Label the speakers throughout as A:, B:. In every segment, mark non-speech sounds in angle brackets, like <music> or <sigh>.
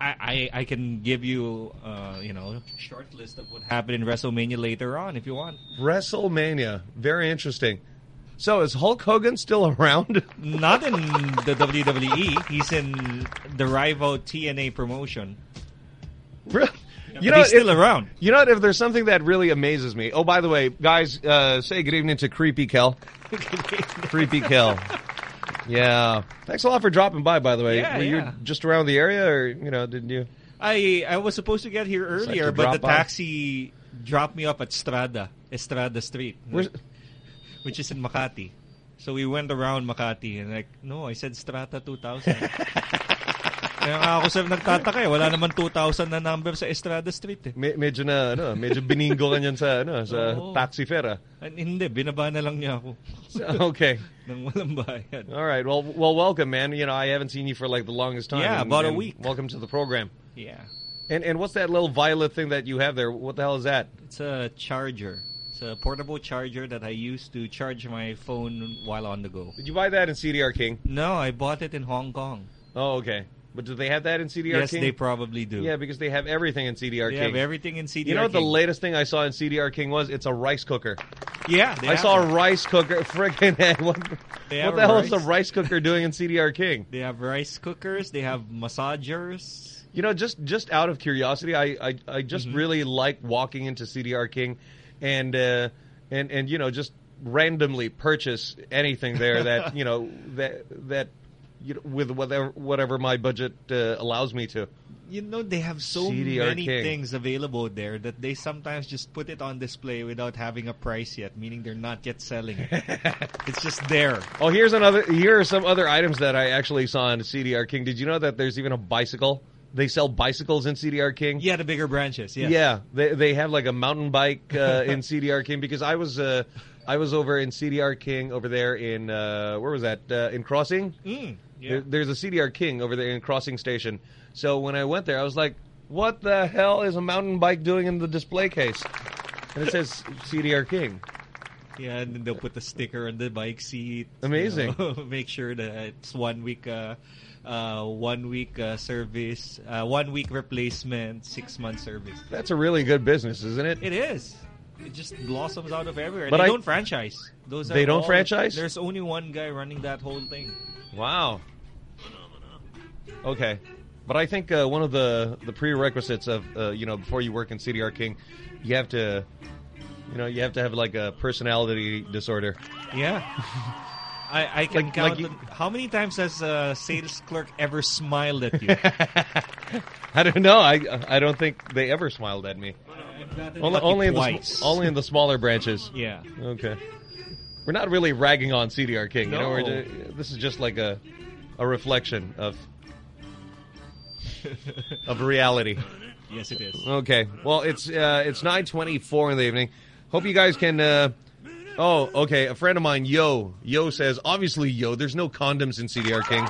A: I, I I can give you uh, you know short list of what happened in WrestleMania later on if you want.
B: WrestleMania, very interesting. So is Hulk Hogan still <laughs> around?
A: Not in the WWE. He's in the rival TNA promotion.
B: Really? You know,
A: he's still
B: if-
A: around.
B: You know, what, if there's something that really amazes me. Oh, by the way, guys, uh, say good evening to Creepy Kel. <laughs> Creepy Kel. Yeah. Thanks a lot for dropping by. By the way,
A: Yeah,
B: were you
A: yeah.
B: just around the area, or you know, didn't you?
A: I I was supposed to get here earlier, but the
B: by?
A: taxi dropped me off at Estrada, Estrada Street,
B: Where's-
A: which is in Makati. So we went around Makati and like, no, I said Strata 2000. <laughs> Kaya nga ako sir nagtataka eh. Wala naman 2000 na number sa Estrada Street eh.
B: Me- medyo na, ano, medyo biningo ka niyan sa, ano, sa
A: Oo.
B: taxi fare. ah.
A: And, hindi, binaba na lang niya ako.
B: okay.
A: Nang walang bayad.
B: All right. Well, well, welcome, man. You know, I haven't seen you for like the longest time.
A: Yeah, about a week.
B: Welcome to the program.
A: Yeah.
B: And and what's that little violet thing that you have there? What the hell is that?
A: It's a charger. It's a portable charger that I use to charge my phone while on the go.
B: Did you buy that in CDR King?
A: No, I bought it in Hong Kong.
B: Oh, okay. But do they have that in CDR
A: yes,
B: King?
A: they probably do.
B: Yeah, because they have everything in CDR
A: They
B: King.
A: have everything in CDR
B: You know what the latest thing I saw in CDR King was? It's a rice cooker.
A: Yeah, they
B: I saw a rice cooker. <laughs> Freaking <laughs> what,
A: They
B: what the hell is
A: rice.
B: the rice cooker doing in CDR <laughs> King?
A: They have rice cookers. They have massagers.
B: You know, just just out of curiosity, I I, I just
A: Mm-hmm.
B: really like walking into CDR King, and uh, and and you know just randomly purchase anything there that you know that that you know, with whatever whatever my budget uh, allows me to.
A: You know, they have so
B: CDR
A: many
B: King.
A: things available there that they sometimes just put it on display without having a price yet, meaning they're not yet selling it. <laughs> it's just there.
B: Oh, here's another. Here are some other items that I actually saw in CDR King. Did you know that there's even a bicycle? They sell bicycles in CDR King.
A: Yeah, the bigger branches. Yeah.
B: Yeah, they they have like a mountain bike uh, <laughs> in CDR King because I was uh, I was over in CDR King over there in uh, where was that uh, in Crossing?
A: Mm, yeah.
B: There, there's a CDR King over there in Crossing Station. So when I went there, I was like, "What the hell is a mountain bike doing in the display case?" And it says CDR King.
A: Yeah, and then they'll put the sticker on the bike seat. you
B: Amazing.
A: know, <laughs> make sure that it's one week, uh, uh, one week uh, service, uh, one week replacement, six month service.
B: That's a really good business, isn't it?
A: It is. It just blossoms out of everywhere.
B: But
A: they
B: I-
A: don't franchise. Those
B: They don't
A: all-
B: franchise?
A: There's only one guy running that whole thing.
B: Wow. Okay, but I think uh, one of the the prerequisites of uh, you know before you work in CDR King, you have to, you know, you have to have like a personality disorder.
A: Yeah. I, I can
B: Like-
A: count
B: like you-
A: the- how many times has a sales clerk ever smiled at you? <laughs>
B: I don't know. I I don't think they ever smiled at me. Only, only in the only in the smaller branches.
A: Yeah.
B: Okay. We're not really ragging on CDR King. You know, we're
A: No.
B: this is just like a a reflection of <laughs> of reality.
A: Yes, it is.
B: Okay. Well, it's uh, it's nine twenty four in the evening. Hope you guys can. Uh, oh, okay. A friend of mine, Yo, Yo says, obviously, Yo, there's no condoms in CDR King.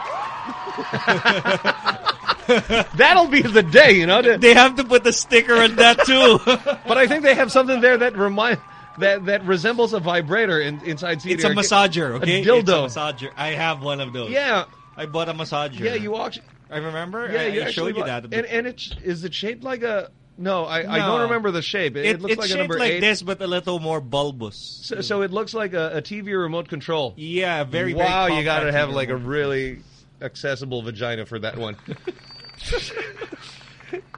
B: <laughs> That'll be the day, you know. to-
A: They have to put the sticker on that too. <laughs>
B: but I think they have something there that remind that that resembles a vibrator in, inside CDR
A: it's a massager, okay?
B: A dildo.
A: It's a massager. I have one of those.
B: Yeah.
A: I bought a massager.
B: Yeah, you actually.
A: I remember.
B: Yeah,
A: I,
B: you
A: I showed you that.
B: And and it's is it shaped like a? No, I, I don't remember the shape. It,
A: it,
B: it looks
A: it's
B: like a number
A: like
B: eight.
A: this, but a little more bulbous.
B: So, so it looks like a, a TV remote control.
A: Yeah, very. very
B: Wow, you got to have like a really accessible vagina for that one. <laughs>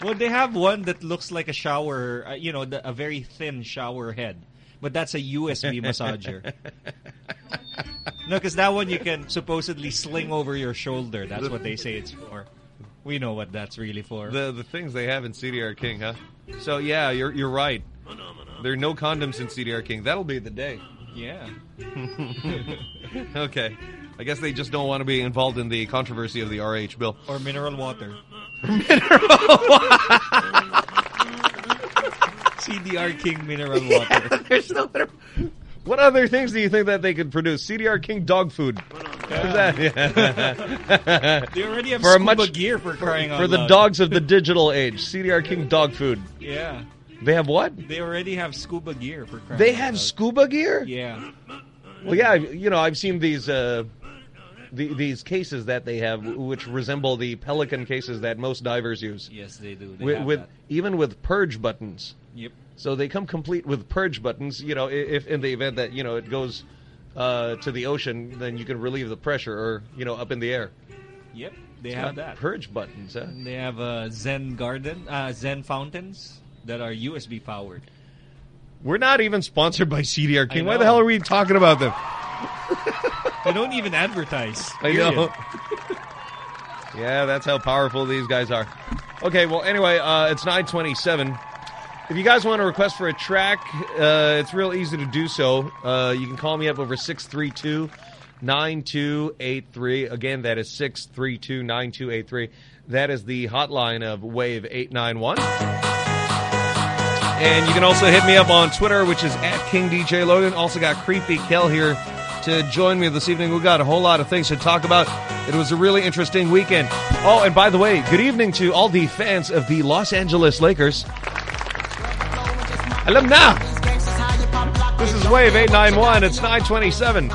A: Well, they have one that looks like a shower. Uh, you know, the, a very thin shower head, but that's a USB <laughs> massager. No, because that one you can supposedly sling over your shoulder. That's what they say it's for. We know what that's really for.
B: the the things they have in CDR King, huh? So yeah, you're you're right. There are no condoms in CDR King. That'll be the day.
A: yeah. <laughs>
B: okay. I guess they just don't want to be involved in the controversy of the RH bill.
A: Or mineral water. <laughs> CDR King mineral <laughs> water.
B: Yeah, there's no better. What other things do you think that they could produce? CDR King dog food. Yeah. Yeah. <laughs>
A: they already have
B: for
A: scuba
B: much,
A: gear for crying for,
B: for the dogs of the digital age. CDR King dog food.
A: Yeah.
B: They have what?
A: They already have scuba gear for crying.
B: They have
A: loud.
B: scuba gear.
A: Yeah.
B: Well, yeah. You know, I've seen these. Uh, the, these cases that they have, which resemble the pelican cases that most divers use.
A: Yes, they do. They
B: with, with even with purge buttons.
A: Yep.
B: So they come complete with purge buttons. You know, if in the event that you know it goes uh, to the ocean, then you can relieve the pressure, or you know, up in the air.
A: Yep, they
B: it's
A: have that
B: purge buttons. Huh?
A: They have uh, Zen garden, uh, Zen fountains that are USB powered.
B: We're not even sponsored by CDR King. Why the hell are we talking about them? <laughs>
A: they don't even advertise.
B: I know. <laughs> yeah, that's how powerful these guys are. Okay, well, anyway, uh, it's 927. If you guys want to request for a track, uh, it's real easy to do so. Uh, you can call me up over 632 9283. Again, that is 632 9283. That is the hotline of Wave 891. And you can also hit me up on Twitter, which is at King DJ Logan. Also got Creepy Kel here to join me this evening. We got a whole lot of things to talk about. It was a really interesting weekend. Oh, and by the way, good evening to all the fans of the Los Angeles Lakers. Alumna! This is Wave 891. It's 927.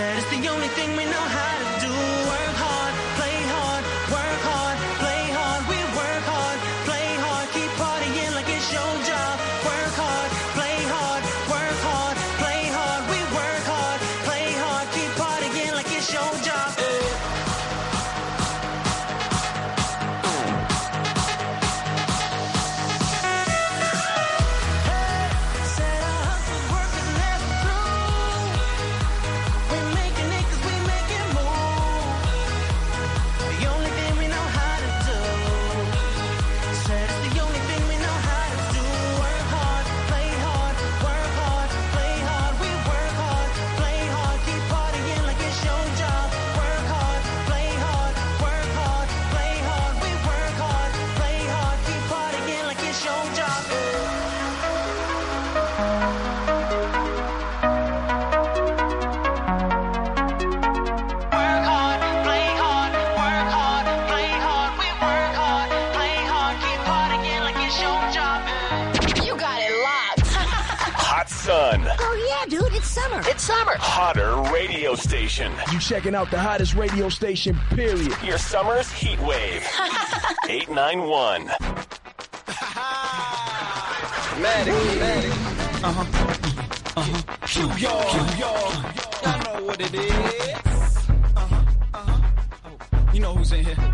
C: said it's the only thing we know how to do.
D: station.
E: You checking out the hottest radio station, period.
D: Your summer's heat wave. <laughs> 891. Maddie, Maddie. Uh-huh. Uh-huh.
E: Q y'all, Q. Y'all know what it is. Uh-huh, uh-huh. Oh. You know who's in here.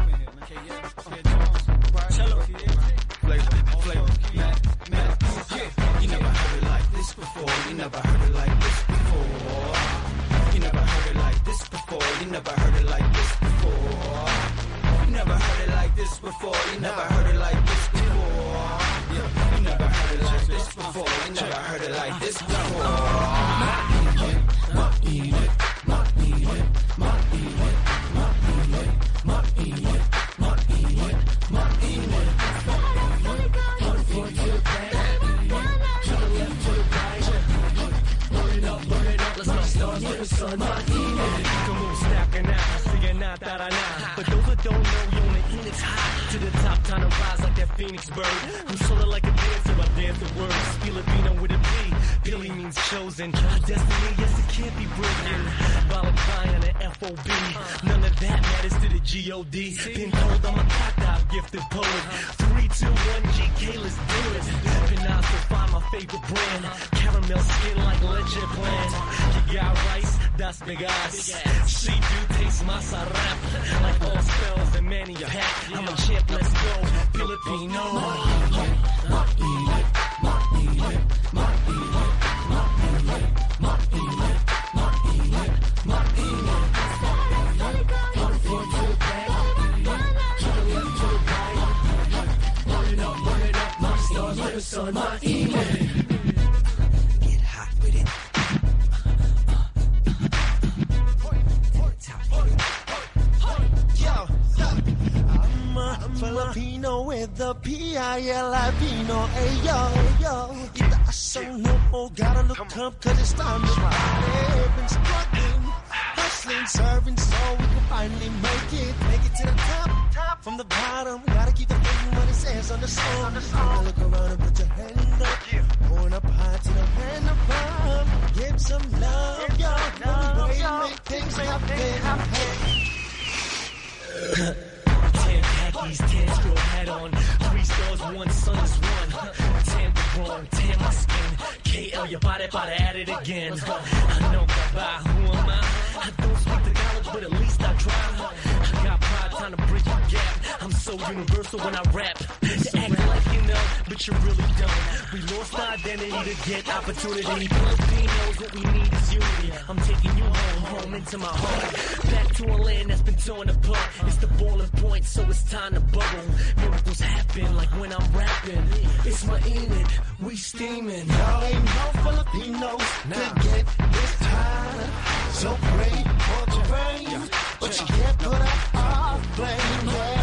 C: So universal when I rap. You act like you know, but you really don't. We lost our identity to get opportunity. Filipinos, what we need is unity. I'm taking you home, home into my heart. Back to a land that's been torn apart. It's the boiling point, so it's time to bubble. Miracles happen like when I'm rapping. It's my Enid, we steaming. Y'all ain't no Filipinos to get this time. So great for the rain, but you can't put up our flame.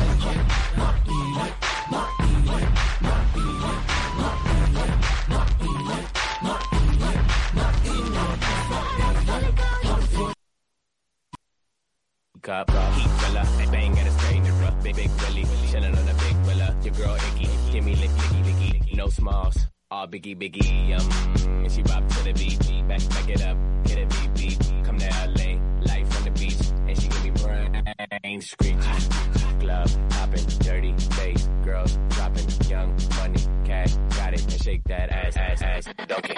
F: Cup, heat fella, bang at a stranger, big big Willie, chillin' on a big willa. Your girl icky, give me lick licky licky, no smalls, all biggie biggie. Um, and she bop to the beat, back back it up, hit it beat beat. Come to LA, life on the beach, and she give me brain screechy. Glove hopping, dirty bass, girls dropping, young money, cash, got it, and shake that ass ass ass, donkey.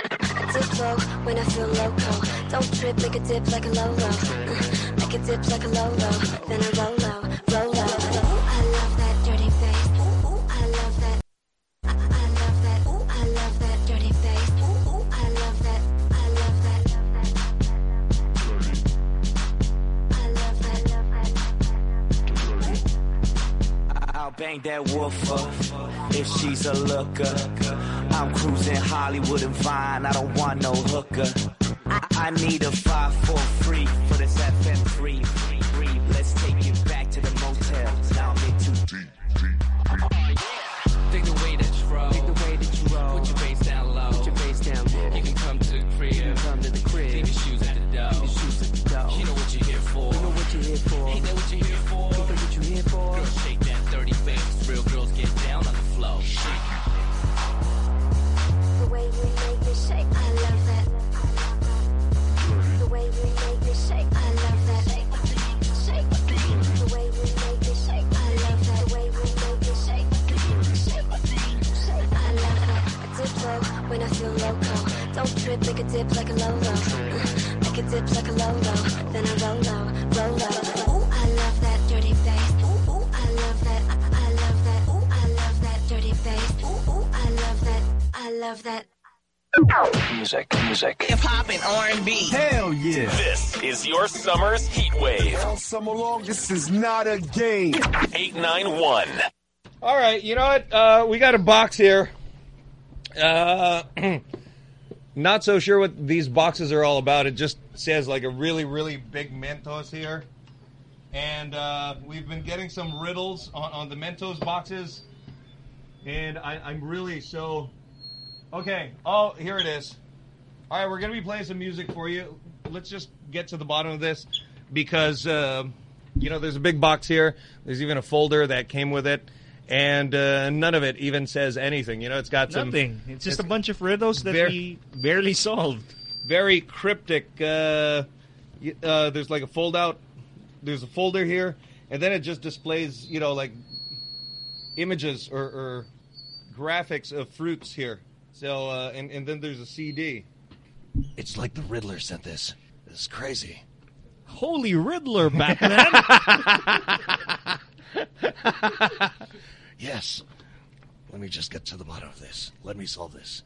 G: Dip low when I feel loco. Don't trip, make a dip like a low-low. Uh, Make a dip like a low-low. Then I roll low, roll low. Ooh, I love that dirty face. Ooh, ooh, I love that. I, I love that. Ooh, I love that dirty face.
F: bang that woofer if she's a looker. I'm cruising Hollywood and Vine, I don't want no hooker. I, I need a five for free for this
G: FM3. I love that. The way you make shake, I love that. The way you make shake, I love that. The way you make shake, shake, I love that. Dip low when I feel loco. Don't trip, make a dip like a. Uh, Make a dip like a. Then I roll low, roll low. Ooh, I love that dirty face. Ooh, I love that. I, love that. Ooh, I love that dirty face. Ooh, I love that. I love that.
D: Music, music.
H: Hip hop and R&B.
I: Hell yeah.
D: This is your summer's heat wave.
I: All summer long, this is not a game.
D: 891.
B: All right, you know what? Uh, we got a box here. Uh, <clears throat> Not so sure what these boxes are all about. It just says like a really, really big Mentos here. And uh, we've been getting some riddles on, on the Mentos boxes. And I, I'm really so. Okay. Oh, here it is. All right, we're going to be playing some music for you. Let's just get to the bottom of this because, uh, you know, there's a big box here. There's even a folder that came with it. And uh, none of it even says anything. You know, it's got some.
A: Nothing. It's just a bunch of riddles that
B: Ver-
A: we barely solved.
B: very cryptic. Uh, uh, there's like a fold out. There's a folder here, and then it just displays, you know, like images or, or graphics of fruits here. So, uh, and and then there's a CD.
J: It's like the Riddler sent this. This is crazy.
A: Holy Riddler, Batman! <laughs>
J: Yes. Let me just get to the bottom of this. Let me solve this.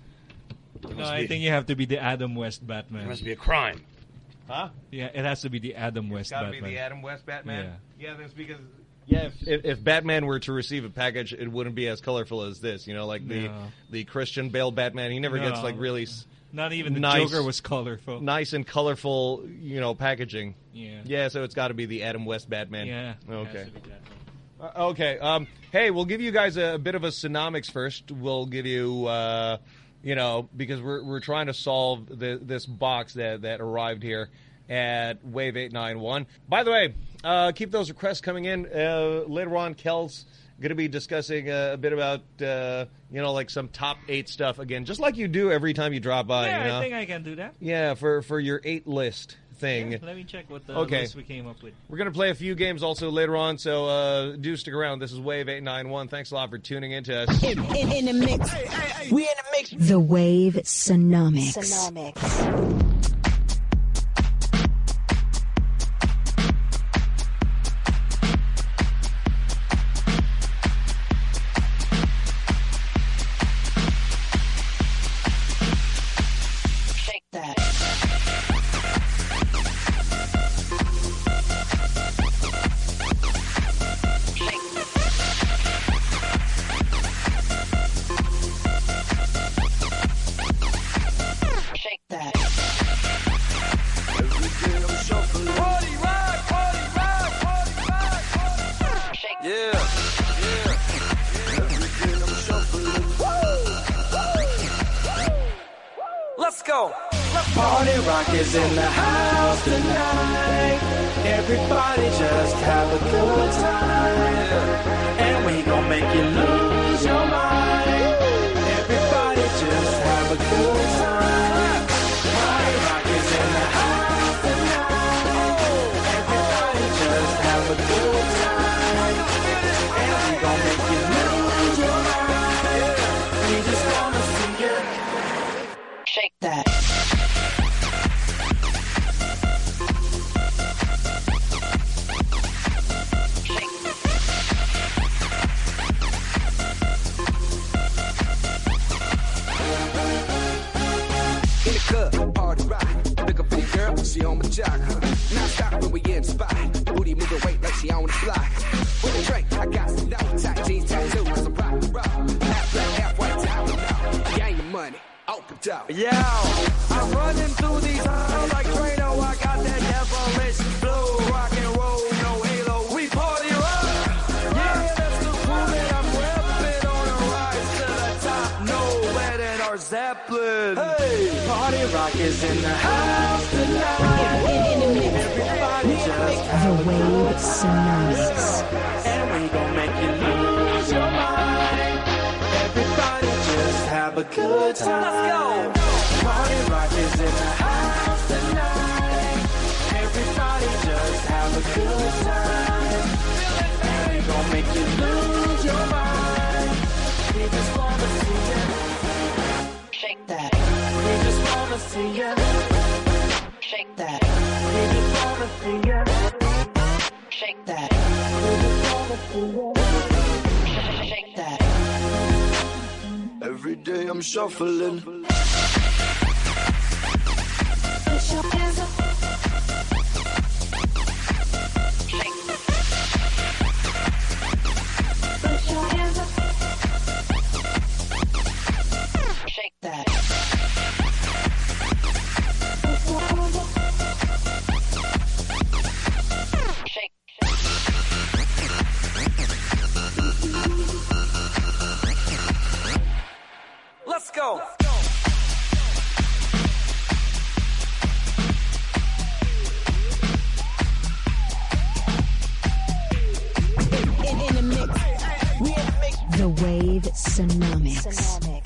J: There
A: no, I
J: be-
A: think you have to be the Adam West Batman.
J: There must be a crime.
B: Huh?
A: Yeah, it has to be the Adam West
B: It's got to
A: Batman.
B: be the Adam West Batman.
A: Yeah.
B: Yeah, that's because. Yeah, if, if, if Batman were to receive a package, it wouldn't be as colorful as this. You know, like the
A: No.
B: the Christian Bale Batman. He never gets like really
A: Not even the
B: nice,
A: Joker was colorful.
B: nice and colorful. You know, packaging.
A: Yeah.
B: Yeah, so it's got to be the Adam West Batman.
A: Yeah.
B: Okay.
A: has to be that one.
B: Uh, okay. Um, hey, we'll give you guys a, a bit of a sonomics first. We'll give you, uh, you know, because we're we're trying to solve the, this box that that arrived here at Wave Eight Nine One. By the way, uh, keep those requests coming in. Uh, later on, Kel's going to be discussing uh, a bit about, uh, you know, like some top eight stuff again, just like you do every time you drop by.
A: yeah,
B: you know?
A: I think I can do that.
B: yeah, for for your eight list thing.
A: Yeah, let me check what the
B: Okay.
A: list we came up with.
B: We're going to play a few games also later on, so uh, do stick around. This is Wave 891. Thanks a lot for tuning in to us.
K: In, in, in the mix. We in the mix.
L: The Wave Sonomics.
K: Shake
I: shuffling. go.
M: In, in the
K: mix. The
L: wave
K: tsunamics.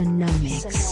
L: Sonomics.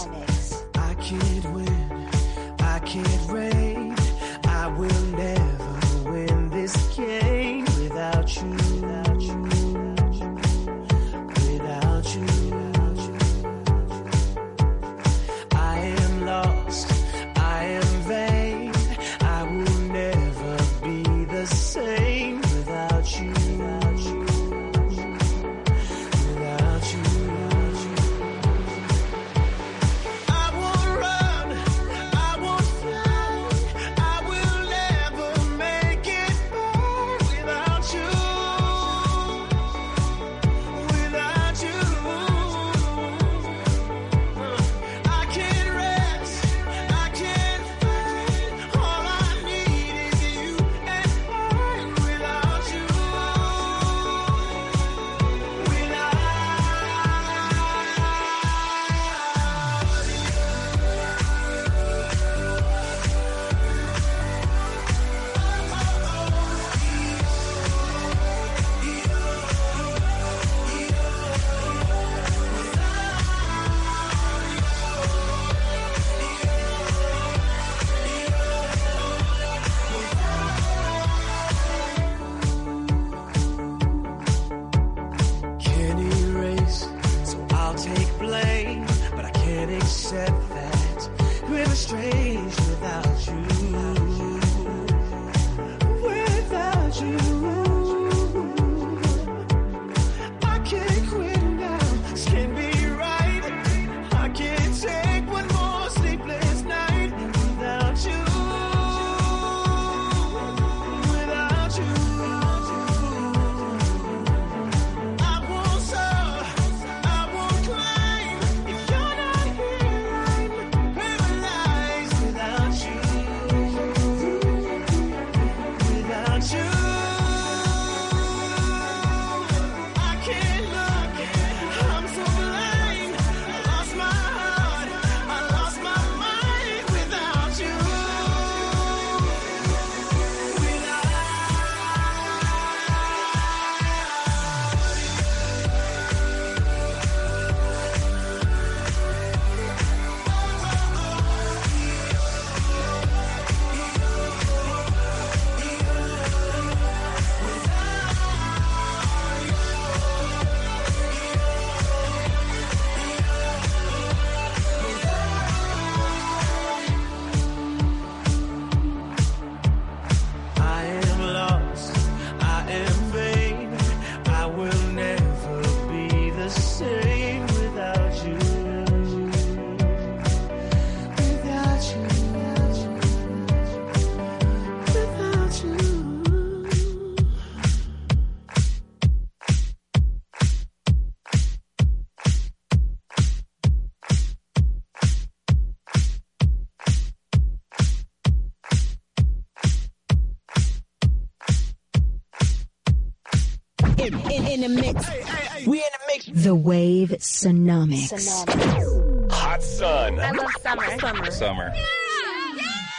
L: Wave Sonomics.
D: Hot Sun.
N: I love summer. Summer.
D: Summer.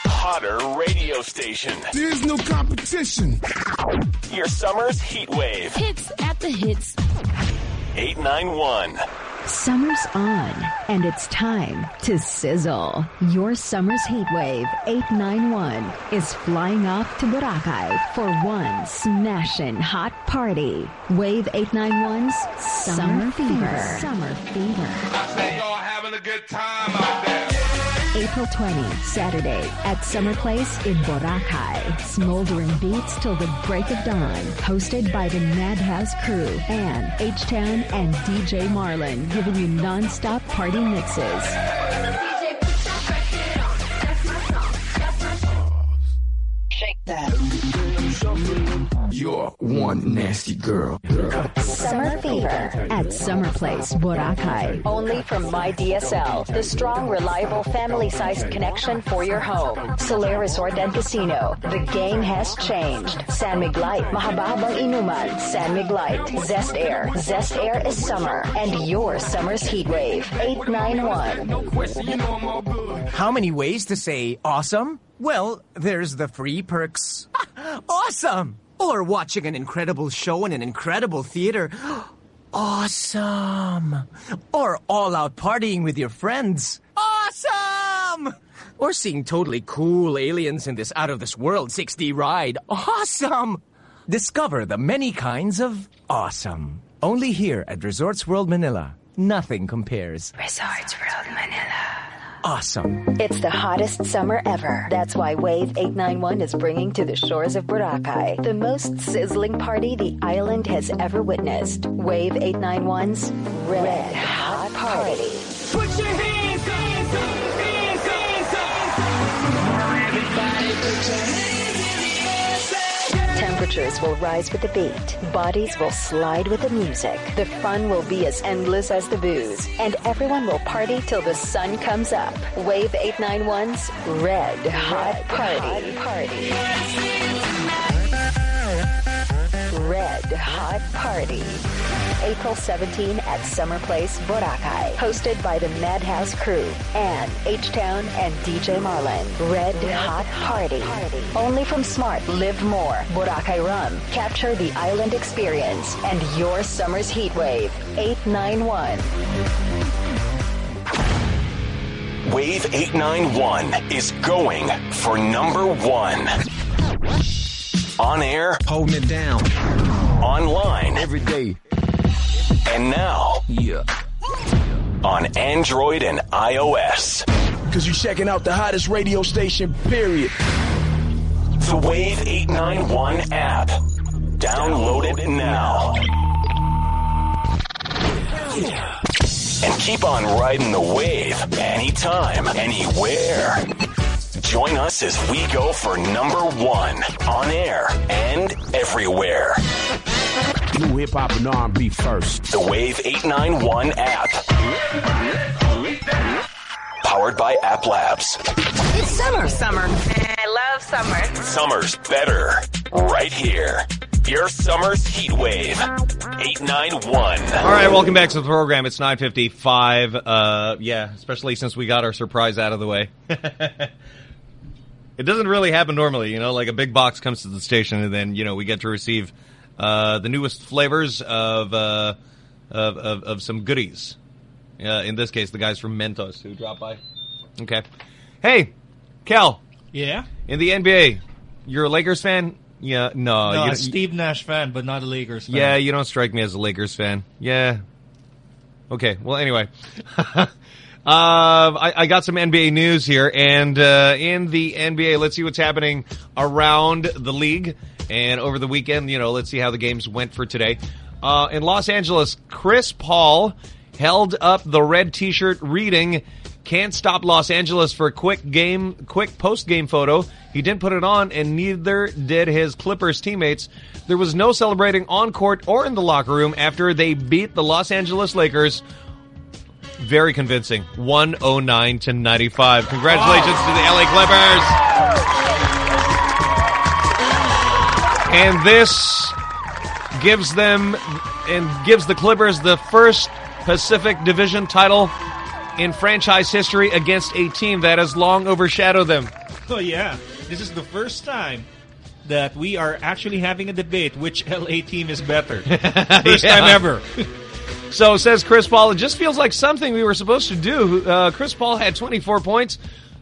D: Hotter radio station.
I: There's no competition.
D: Your summer's heat wave.
N: Hits at the hits.
D: 891.
L: Summer's on, and it's time to sizzle. Your summer's heat wave 891 is flying off to Boracay for one smashing hot party. Wave 891's Summer Fever. Summer Fever.
M: y'all having a good time out there.
L: April 20, Saturday at Summer Place in Boracay. Smoldering beats till the break of dawn. Hosted by the Madhouse crew and H-Town and DJ Marlin giving you non-stop party mixes.
K: That.
E: You're one nasty girl.
L: Summer Fever at Summer Place, Boracay.
O: Only from MyDSL, the strong, reliable, family-sized connection for your home. Solaire Resort and Casino. The game has changed. San Mig Light, mahababang inuman. San Mig Light, Zest Air. Zest Air is summer, and your summer's heat wave. 891.
P: How many ways to say awesome? Well, there's the free perks. awesome! Or watching an incredible show in an incredible theater. awesome! Or all out partying with your friends. Awesome! Or seeing totally cool aliens in this out of this world 6D ride. Awesome! Discover the many kinds of awesome. Only here at Resorts World Manila. Nothing compares.
O: Resorts World Manila.
P: Awesome.
O: It's the hottest summer ever. That's why Wave 891 is bringing to the shores of Boracay the most sizzling party the island has ever witnessed. Wave 891's Red Hot Party.
Q: Put your hands up, hands up, hands up, hands up. Everybody put your hands in the air.
O: Temperatures will rise with the beat. Bodies will slide with the music. The fun will be as endless as the booze. And everyone will party till the sun comes up. Wave 891's Red Hot Party. Red Hot Party. April 17 at Summer Place, Boracay. Hosted by the Madhouse crew and H-Town and DJ Marlin. Red Hot Party. Only from Smart Live More, Boracay Rum. Capture the island experience and your summer's heat wave. 891.
D: Wave 891 is going for number one. On air.
E: Holding it down.
D: Online.
E: Every day.
D: And now.
E: Yeah.
D: On Android and iOS.
E: Cause you're checking out the hottest radio station, period.
D: The Wave 891 app. Download it now. And keep on riding the wave anytime, anywhere. Join us as we go for number one on air and everywhere.
E: New hip hop and R&B first.
D: The Wave 891 app. Powered by App Labs.
N: It's summer. Summer. I love summer.
D: Summer's better. Right here. Your summer's heat wave. 891.
B: All right, welcome back to the program. It's 9:55. Uh, yeah, especially since we got our surprise out of the way. <laughs> it doesn't really happen normally, you know. Like a big box comes to the station, and then you know we get to receive uh, the newest flavors of uh, of, of of some goodies. Uh, in this case, the guys from Mentos who dropped by. Okay, hey, Cal.
A: Yeah.
B: In the NBA, you're a Lakers fan. Yeah, no,
A: no,
B: you,
A: a Steve Nash fan, but not a Lakers fan.
B: yeah, you don't strike me as a Lakers fan. Yeah. Okay. Well, anyway, <laughs> uh, I, I got some NBA news here, and uh, in the NBA, let's see what's happening around the league. And over the weekend, you know, let's see how the games went for today. Uh, in Los Angeles, Chris Paul held up the red T-shirt, reading "Can't stop Los Angeles" for a quick game, quick post-game photo. He didn't put it on, and neither did his Clippers teammates. There was no celebrating on court or in the locker room after they beat the Los Angeles Lakers. Very convincing, 109 to 95. Congratulations to the LA Clippers. And this gives them and gives the Clippers the first Pacific Division title in franchise history against a team that has long overshadowed them.
A: Oh yeah, this is the first time that we are actually having a debate which LA team is better. <laughs> First
B: Yeah.
A: time ever.
B: So says Chris Paul, it just feels like something we were supposed to do. Uh, Chris Paul had 24 points,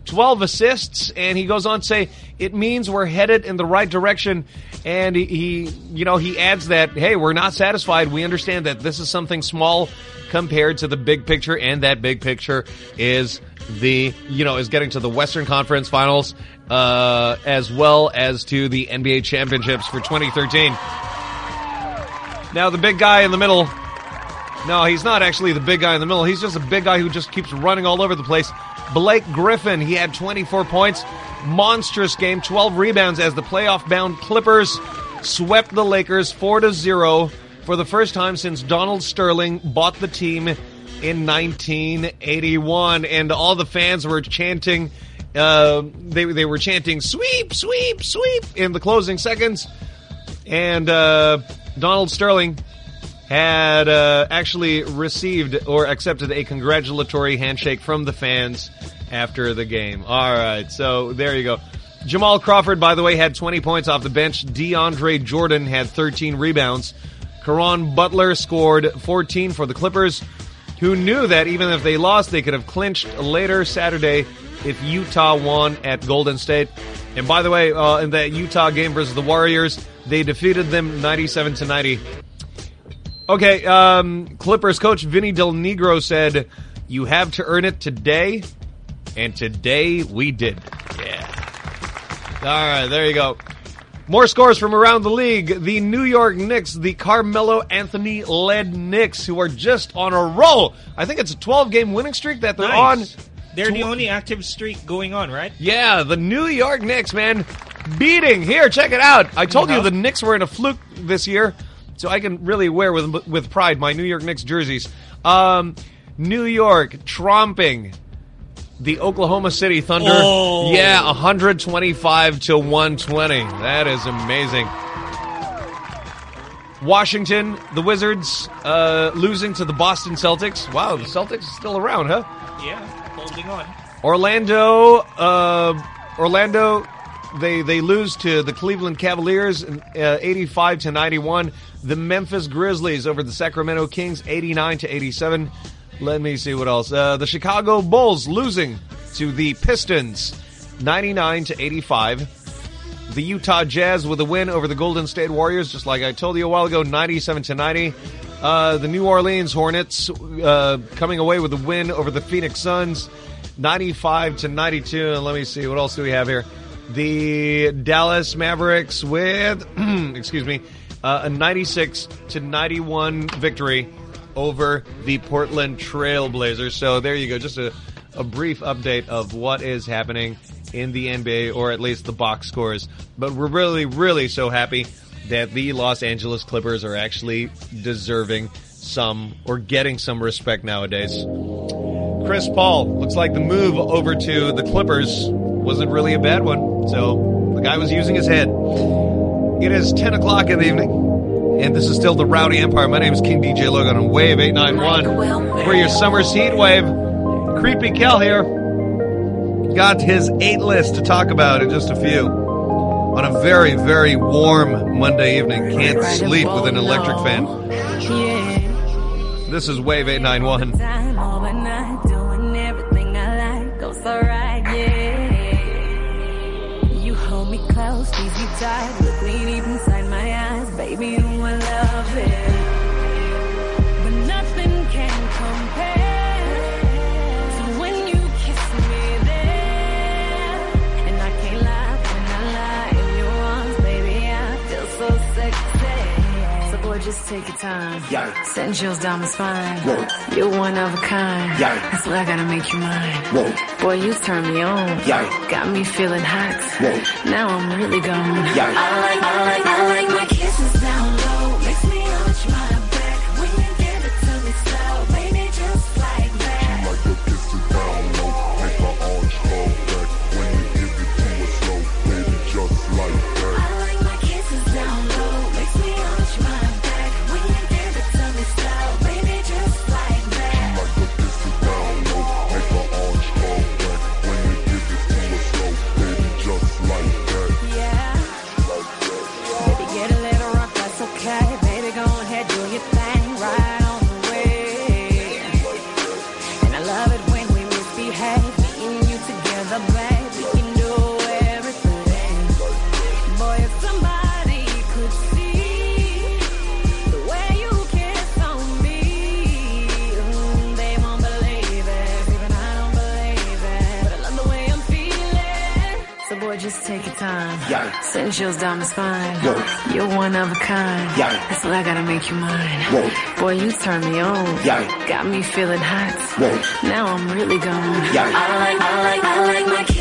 B: 12 assists, and he goes on to say it means we're headed in the right direction. And he, you know, he adds that hey, we're not satisfied. We understand that this is something small compared to the big picture, and that big picture is the you know is getting to the Western Conference Finals uh, as well as to the NBA championships for 2013. Now the big guy in the middle. No, he's not actually the big guy in the middle. He's just a big guy who just keeps running all over the place. Blake Griffin, he had 24 points. Monstrous game, 12 rebounds as the playoff bound Clippers swept the Lakers 4 to 0 for the first time since Donald Sterling bought the team in 1981 and all the fans were chanting uh, they they were chanting sweep sweep sweep in the closing seconds and uh, Donald Sterling had uh, actually received or accepted a congratulatory handshake from the fans after the game. All right, so there you go. Jamal Crawford, by the way, had 20 points off the bench. DeAndre Jordan had 13 rebounds. Caron Butler scored 14 for the Clippers, who knew that even if they lost, they could have clinched later Saturday if Utah won at Golden State. And by the way, uh, in that Utah game versus the Warriors, they defeated them 97 to 90. Okay, um, Clippers coach Vinny Del Negro said, "You have to earn it today," and today we did. Yeah. All right, there you go. More scores from around the league. The New York Knicks, the Carmelo Anthony led Knicks, who are just on a roll. I think it's a 12 game winning streak that they're
A: Nice.
B: on.
A: They're the only active streak going on, right?
B: Yeah, the New York Knicks, man, beating. Here, check it out. I told you
A: Uh-huh.
B: the Knicks were in a fluke this year, so I can really wear with with pride my New York Knicks jerseys. Um, New York tromping the Oklahoma City Thunder.
A: Oh.
B: Yeah, 125 to 120. That is amazing. Washington, the Wizards, uh, losing to the Boston Celtics. Wow, the Celtics are still around, huh?
A: Yeah, holding on.
B: Orlando, uh, Orlando, they they lose to the Cleveland Cavaliers, uh, eighty-five to ninety-one. The Memphis Grizzlies over the Sacramento Kings, eighty-nine to eighty-seven. Let me see what else. Uh, the Chicago Bulls losing to the Pistons, ninety-nine to eighty-five. The Utah Jazz with a win over the Golden State Warriors, just like I told you a while ago, 97 to 90. Uh, the New Orleans Hornets uh, coming away with a win over the Phoenix Suns, 95 to 92. And let me see, what else do we have here? The Dallas Mavericks with, <clears throat> excuse me, uh, a 96 to 91 victory over the Portland Trailblazers. So there you go, just a, a brief update of what is happening in the NBA, or at least the box scores. But we're really, really so happy that the Los Angeles Clippers are actually deserving some or getting some respect nowadays. Chris Paul looks like the move over to the Clippers wasn't really a bad one. So the guy was using his head. It is 10 o'clock in the evening, and this is still the Rowdy Empire. My name is King DJ Logan on Wave 891. We're your summer's heat wave. Creepy Kel here. Got his eight list to talk about in just a few. On a very, very warm Monday evening. Can't sleep with an electric fan. This is Wave 891.
R: Close, squeeze tight, look me deep inside my eyes, baby. You I love it, but nothing can compare boy, just take your time.
J: Yeah.
R: Send chills down my spine.
J: Whoa.
R: You're one of a kind.
J: Yeah.
R: That's why I gotta make you mine.
J: Whoa.
R: Boy, you turn me on.
J: Yeah.
R: Got me feeling hot.
J: Whoa.
R: Now I'm really gone.
J: Yeah.
R: I like, I like, I like my time.
E: Yeah.
R: Send chills down my spine.
E: Yo.
R: You're one of a kind.
E: Yeah.
R: That's why I gotta make you mine.
E: Whoa.
R: Boy, you turn me on.
E: Yeah.
R: Got me feeling hot.
E: Whoa.
R: Now I'm really gone.
E: Yeah.
R: I like, I like, I like my kisses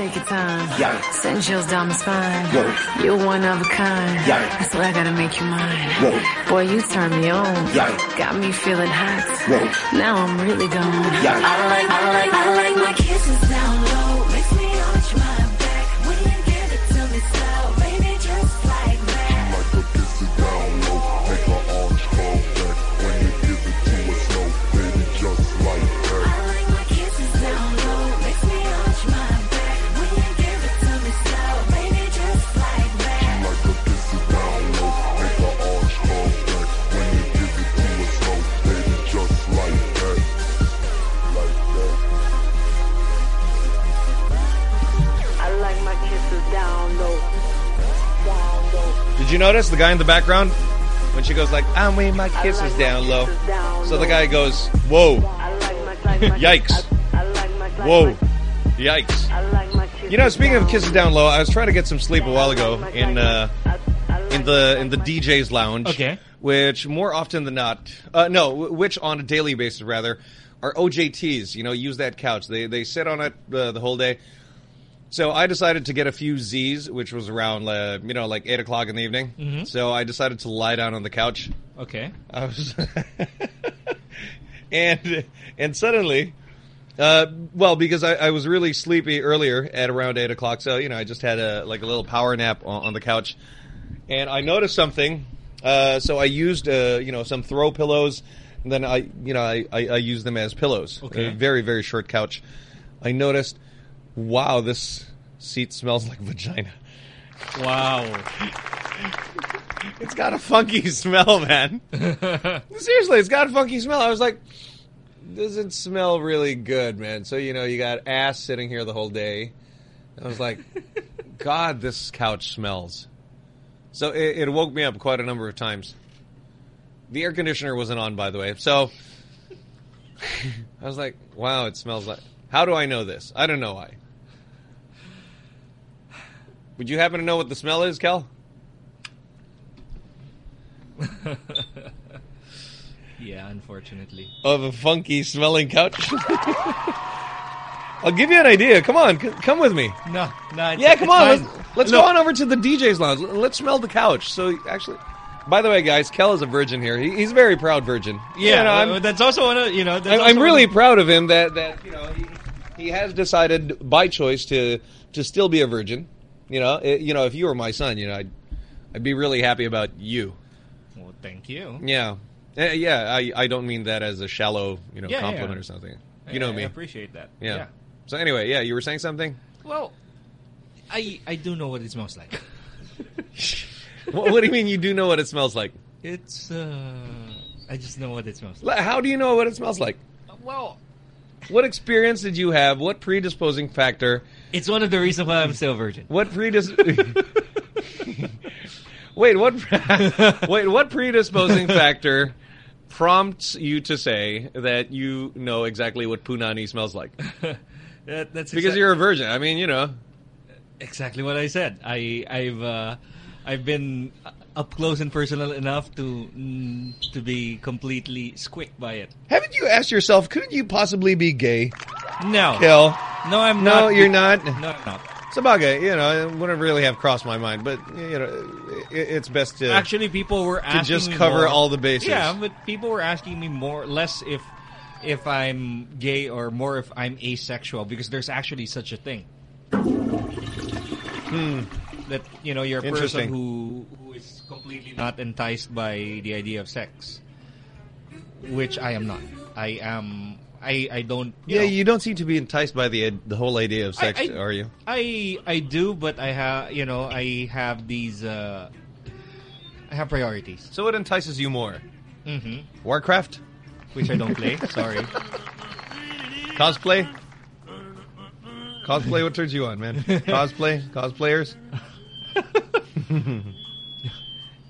R: take your time.
E: Yeah.
R: Send chills down my spine.
E: Yo.
R: You're one of a kind.
E: Yeah.
R: That's why I gotta make you mine.
E: Whoa.
R: Boy, you turn me on.
E: Yeah.
R: Got me feeling hot.
E: Whoa.
R: Now I'm really gone.
E: Yeah.
R: I like, I like, I like my
B: notice the guy in the background when she goes like, "I'm weighing my kisses down low"? So the guy goes, "Whoa, yikes, whoa, yikes." You know, speaking of kisses down low, I was trying to get some sleep a while ago in uh, in the in the DJ's lounge.
A: Okay.
B: Which more often than not, uh, no, which on a daily basis rather, are OJTs. You know, use that couch. They they sit on it uh, the whole day. So I decided to get a few Z's, which was around, uh, you know, like eight o'clock in the evening.
A: Mhm.
B: So I decided to lie down on the couch.
A: Okay.
B: I was, <laughs> and and suddenly, uh, well, because I, I was really sleepy earlier at around eight o'clock, so you know I just had a like a little power nap on, on the couch, and I noticed something. Uh, so I used uh, you know some throw pillows, and then I you know I I, I used them as pillows.
A: Okay.
B: A very very short couch. I noticed, wow, this seat smells like vagina.
A: Wow.
B: It's got a funky <laughs> smell, man. <laughs> Seriously, it's got a funky smell. I was like, doesn't smell really good, man. So, you know, you got ass sitting here the whole day. I was like, <laughs> God, this couch smells. So it, it woke me up quite a number of times. The air conditioner wasn't on, by the way. So I was like, wow, it smells like. How do I know this? I don't know why. Would you happen to know what the smell is, Kel? <laughs>
A: yeah, unfortunately.
B: of a funky smelling couch. <laughs> I'll give you an idea. Come on, c- come with me.
A: No, no.
B: Yeah, come on.
A: fine.
B: Let's, let's
A: Look,
B: go on over to the DJ's lounge. Let's smell the couch. So actually, by the way, guys, Kel is a virgin here. He, he's a very proud virgin.
A: Yeah, uh, that's also one of you know. Also
B: I'm really
A: of-
B: proud of him that that you know he, he has decided by choice to to still be a virgin. You know, It- you know, if you were my son, you know, I'd I'd be really happy about you.
A: Well, thank you.
B: Yeah, Eh, yeah. I I don't mean that as a shallow you know
A: Yeah,
B: compliment
A: yeah.
B: or something. You know
A: I
B: me.
A: I appreciate that.
B: Yeah. So anyway, yeah, you were saying something.
A: Well, I I do know what it smells like. <laughs>
B: what, what do you mean you do know what it smells like?
A: It's uh, I just know what it smells
B: L- How do you know what it smells like?
A: like. Well,
B: What experience did you have? What predisposing factor?
A: It's one of the reasons why I'm still a virgin.
B: What predis? <laughs> wait, what? <laughs> wait, what predisposing factor prompts you to say that you know exactly what punani smells like? <laughs>
A: That, that's
B: Because
A: exact-
B: you're a virgin. I mean, you know.
A: exactly what I said. I I've uh, I've been up close and personal enough to mm, to be completely squicked by it.
B: Haven't you asked yourself, couldn't you possibly be gay?
A: No,
B: Kel?
A: no, I'm
B: No,
A: not.
B: No, you're not.
A: No, I'm not.
B: Sabaga, you know, it wouldn't really have crossed my mind, but you know, it, it's best to
A: Actually, people were
B: to
A: asking
B: just
A: me
B: cover
A: more-
B: all the bases.
A: Yeah, but people were asking me more, less if if I'm gay or more if I'm asexual because there's actually such a thing.
B: Hmm.
A: that you know you're a person who who is completely not enticed by the idea of sex, which I am not. I am. I I don't. You
B: yeah,
A: know,
B: you don't seem to be enticed by the the whole idea of sex,
A: I- I-
B: are you?
A: I I do, but I have you know I have these. Uh, I have priorities.
B: So what entices you more?
A: Mm-hmm.
B: Warcraft,
A: Which I don't play. <laughs> Sorry.
B: cosplay. Cosplay, what turns you on, man? <laughs> Cosplay, cosplayers. <laughs>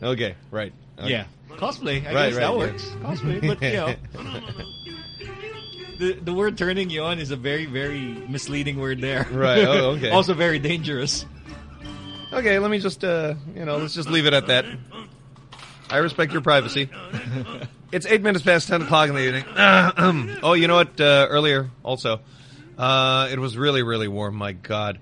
B: okay, right. Okay.
A: Yeah, cosplay. I
B: Right,
A: guess
B: right,
A: that
B: yeah.
A: works. Cosplay, but you know. <laughs> The, the word turning you on is a very, very misleading word there.
B: Right, oh, <laughs> okay.
A: also very dangerous.
B: Okay, let me just, uh, you know, let's just leave it at that. I respect your privacy. it's eight minutes past ten o'clock in the evening. <clears throat> oh, you know what? Uh, earlier, also, uh, it was really, really warm. My God,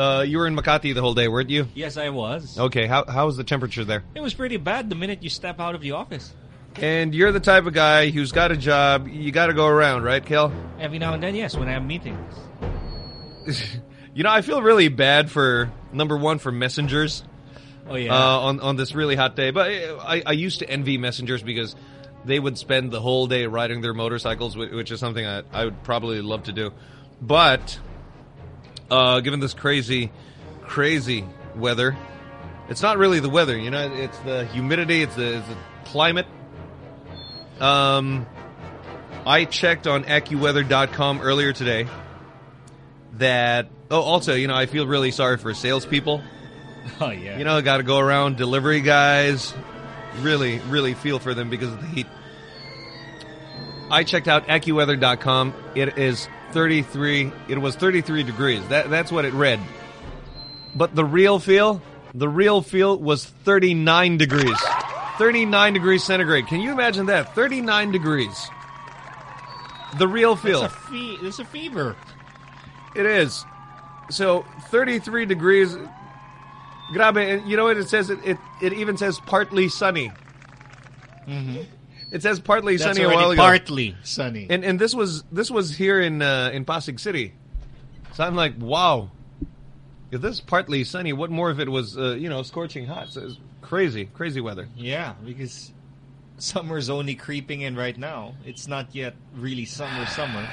B: uh, you were in Makati the whole day, weren't you?
A: Yes, I was.
B: Okay, how how was the temperature there?
A: It was pretty bad the minute you step out of the office.
B: And you're the type of guy who's got a job. You got to go around, right, Kel?
A: Every now and then, yes, when I have meetings. <laughs>
B: You know, I feel really bad for number one for messengers.
A: Oh, yeah.
B: Uh, on on this really hot day, but I, I used to envy messengers because they would spend the whole day riding their motorcycles, which is something I, I would probably love to do. But uh, given this crazy, crazy weather, it's not really the weather. You know, it's the humidity, it's the, it's the climate. Um, I checked on AccuWeather.com earlier today that. Oh, also, you know, I feel really sorry for salespeople. <laughs>
A: Oh, yeah.
B: You know, got to go around delivery guys. Really, really feel for them because of the heat. I checked out AccuWeather.com. It is 33. It was 33 degrees. That that's what it read. But the real feel, the real feel was 39 degrees. 39 degrees centigrade. Can you imagine that? 39 degrees. The real feel.
A: It's a, fe- it's a fever.
B: It is. So 33 degrees. Grabe, and you know what it says? It it, it even says partly sunny.
A: Mm-hmm.
B: It says partly
A: That's
B: sunny a while ago.
A: partly sunny.
B: And and this was this was here in uh, in Pasig City. So I'm like, wow. If this is partly sunny, what more if it was uh, you know scorching hot? So it's crazy, crazy weather.
A: Yeah, because summer's only creeping in right now. It's not yet really summer, summer.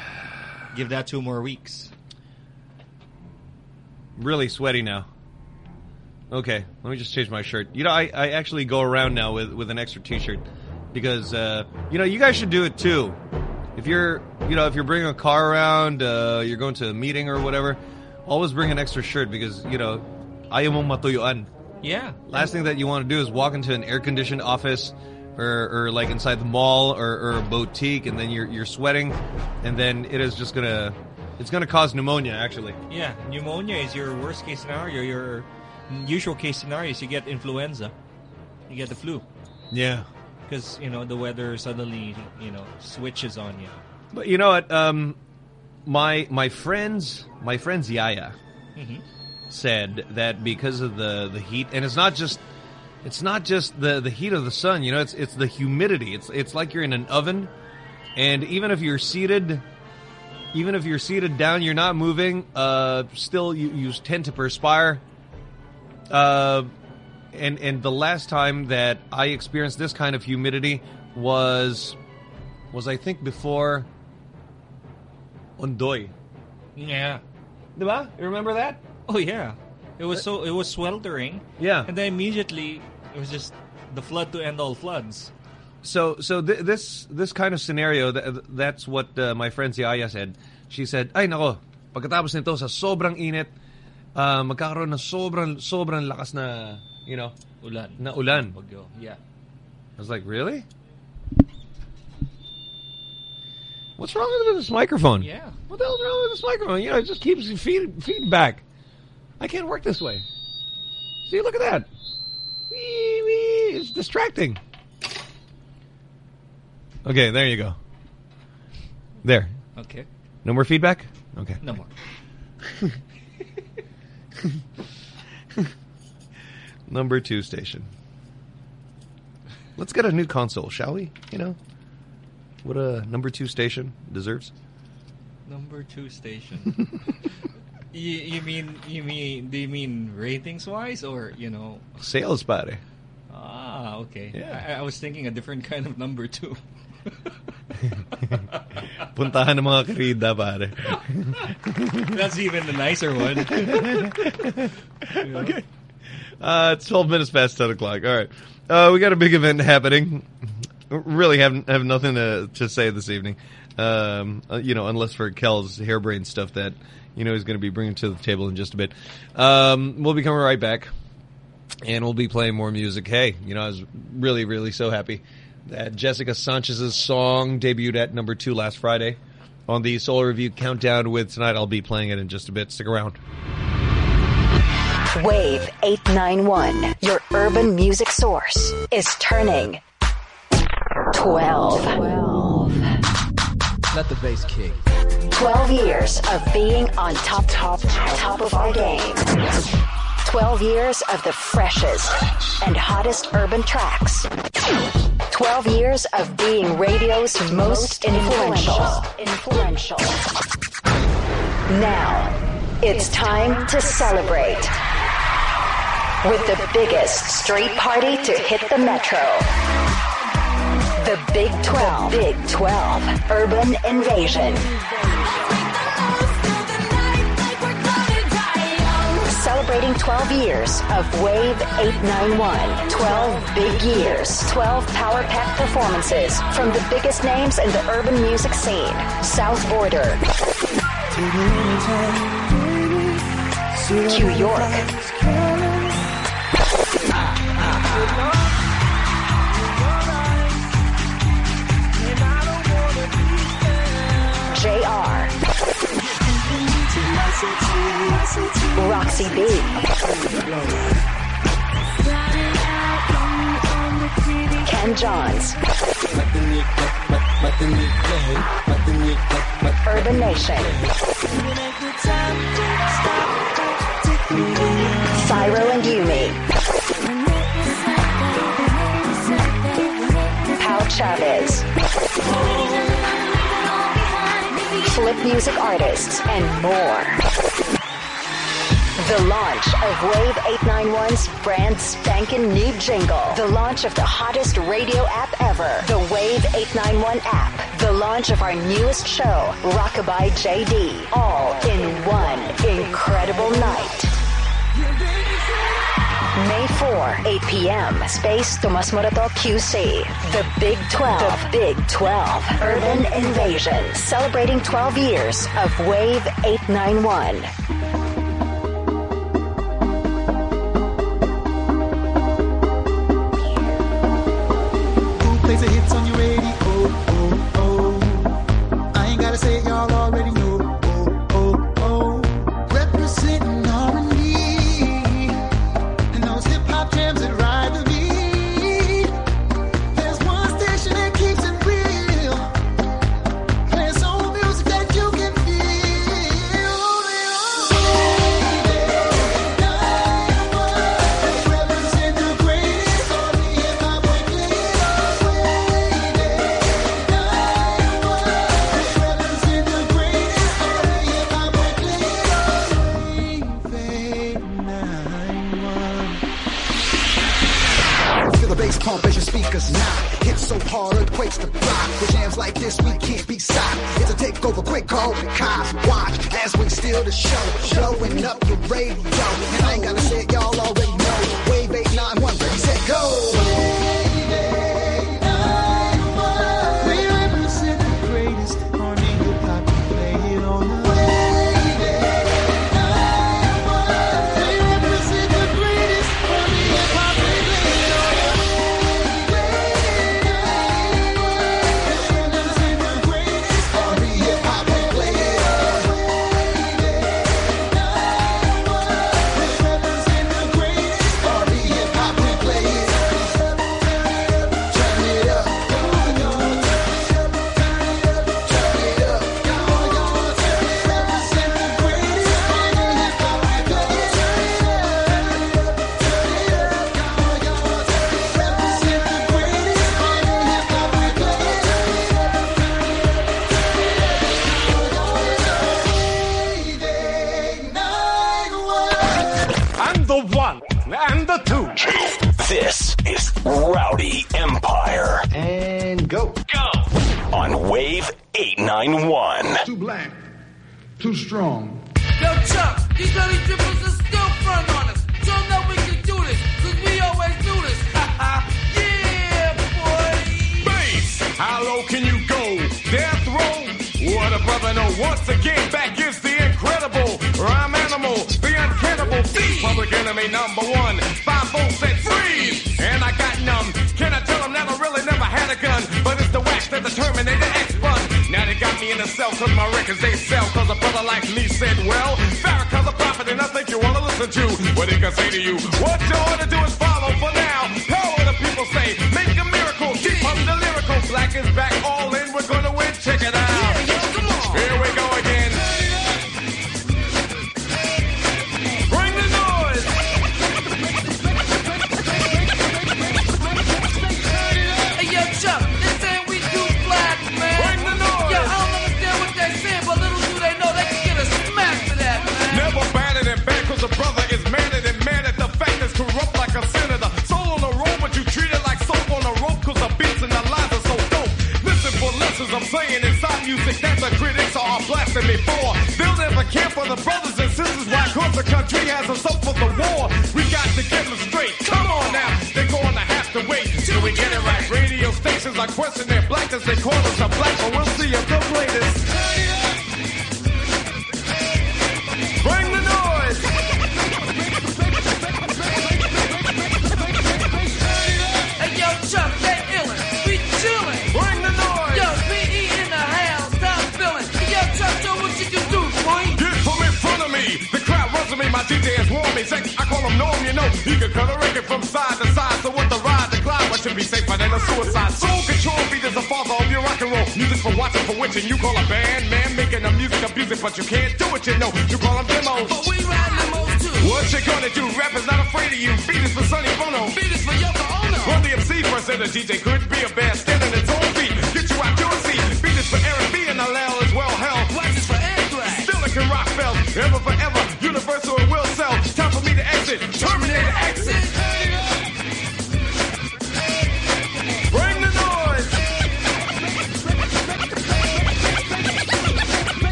A: Give that two more weeks.
B: Really sweaty now. Okay, let me just change my shirt. You know, I, I actually go around now with, with an extra T-shirt because uh, you know you guys should do it too. If you're you know if you're bringing a car around, uh, you're going to a meeting or whatever, always bring an extra shirt because you know ayaw matuyuan.
A: Yeah.
B: Last thing that you want to do is walk into an air conditioned office or, or like inside the mall or, or a boutique and then you're you're sweating and then it is just gonna it's gonna cause pneumonia actually.
A: Yeah, pneumonia is your worst case scenario. Your usual case scenario is you get influenza, you get the flu.
B: Yeah.
A: Because you know the weather suddenly you know switches on you.
B: But you know what? Um, my my friends, my friends Yaya
A: Mhm.
B: said that because of the the heat, and it's not just it's not just the the heat of the sun. You know, it's it's the humidity. It's it's like you're in an oven, and even if you're seated, even if you're seated down, you're not moving. Uh, still, you you tend to perspire. Uh, and and the last time that I experienced this kind of humidity was was I think before Ondoy.
A: Yeah.
B: Diba? You remember that?
A: Oh yeah. It was so it was sweltering.
B: Yeah.
A: And then immediately it was just the flood to end all floods.
B: So so th- this this kind of scenario th- that's what uh, my friend si Aya said. She said, "Ay nako, pagkatapos nito sa sobrang init, uh, magkakaroon ng sobrang sobrang lakas na, you know,
A: Ulan.
B: na ulan."
A: Bagyo. Yeah.
B: I was like, "Really?" What's wrong with this microphone?
A: Yeah.
B: What the hell's wrong with this microphone? You know, it just keeps feed, feedback. I can't work this way. See, look at that. Wee, wee, it's distracting. Okay, there you go. There.
A: Okay.
B: No more feedback? Okay.
A: No more. <laughs>
B: Number two station. Let's get a new console, shall we? You know, what a number two station deserves.
A: Number two station. <laughs> You, you mean you mean do you mean ratings wise or you know?
B: Sales, pare.
A: Ah, okay.
B: Yeah.
A: I, I was thinking a different kind of number two. <laughs>
B: Puntahan ng mga karida, pare. <laughs>
A: That's even the nicer one.
B: okay. Uh, it's 12 minutes past 10 o'clock. All right. Uh, we got a big event happening. Really have have nothing to to say this evening. Um, uh, you know, unless for Kel's harebrained stuff that you know he's going to be bringing to the table in just a bit. Um, we'll be coming right back, and we'll be playing more music. Hey, you know, I was really, really so happy that Jessica Sanchez's song debuted at number two last Friday on the Soul Review Countdown. With tonight, I'll be playing it in just a bit. Stick around.
O: Wave 891, your urban music source, is turning 12.
P: Let the bass kick.
O: 12 years of being on top, top, top of our game. 12 years of the freshest and hottest urban tracks. 12 years of being radio's most influential. Influential. Now, it's time to celebrate with the biggest street party to hit the metro. The Big 12. Big 12. Urban Invasion. Celebrating 12 years of Wave 891. 12 big years. 12 power pack performances from the biggest names in the urban music scene. South Border. Q York. JR. Roxy B. Ken Johns. Urban Nation. Cyro and Yumi. Chavez. Flip music artists, and more. The launch of Wave 891's brand spanking new jingle. The launch of the hottest radio app ever. The Wave 891 app. The launch of our newest show, Rockabye JD. All in one incredible night. May 4, 8 p.m. Space Tomas Morato QC. The Big 12. The Big 12. Urban Invasion. Celebrating 12 years of Wave 891.
E: Like this, we can't be stopped. It's a takeover, quick call, cops watch as we steal the show. Blowing up the radio. And I ain't gotta say it, y'all already know. Wave 891, ready, set,
S: go.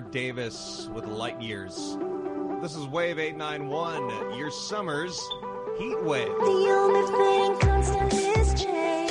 B: Davis with Light Years. This is Wave 891, your summer's heat wave.
R: The only thing constant is change.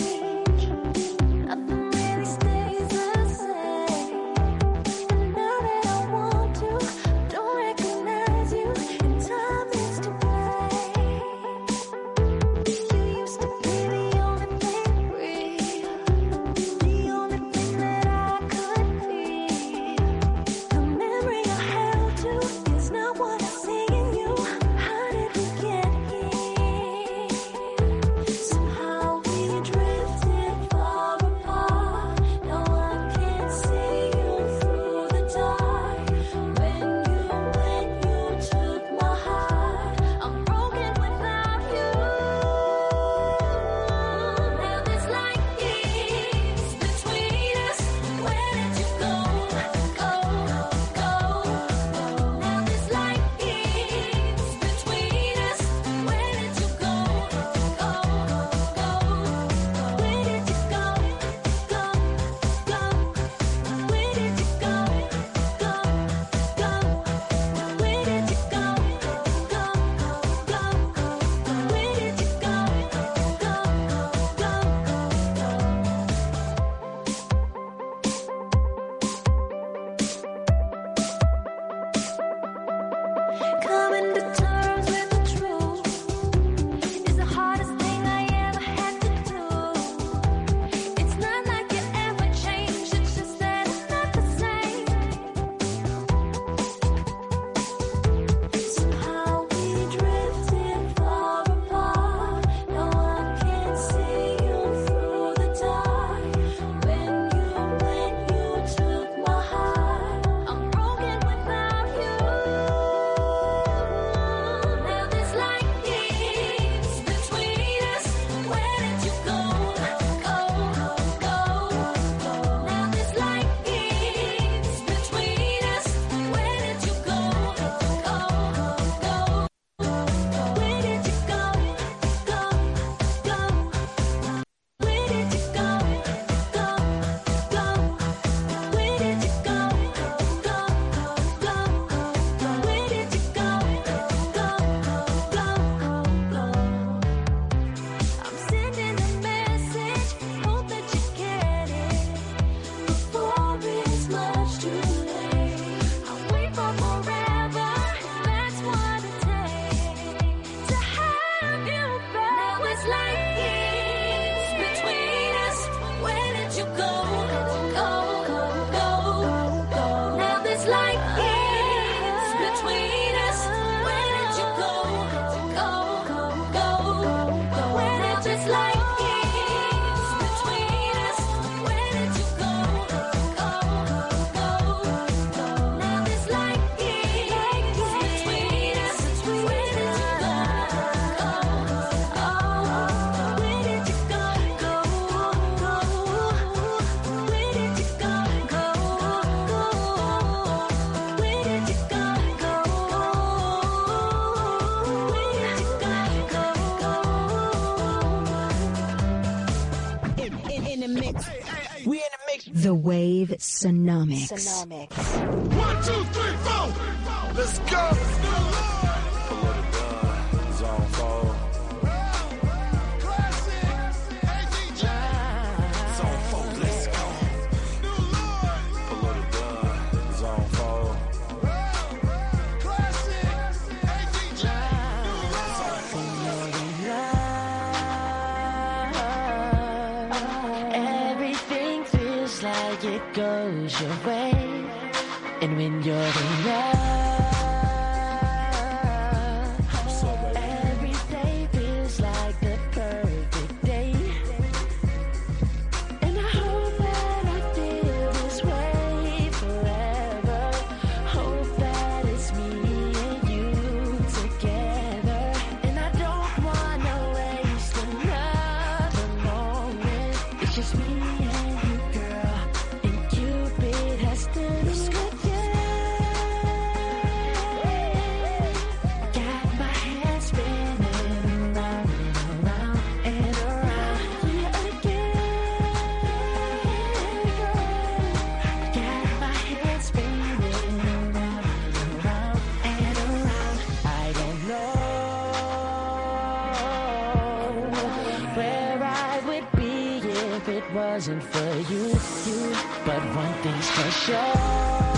R: The
L: Wave Tsunamics.
M: One, two, three, four. Let's go.
Q: your way, and when you're in love. wasn't for you, you. But one thing's for sure.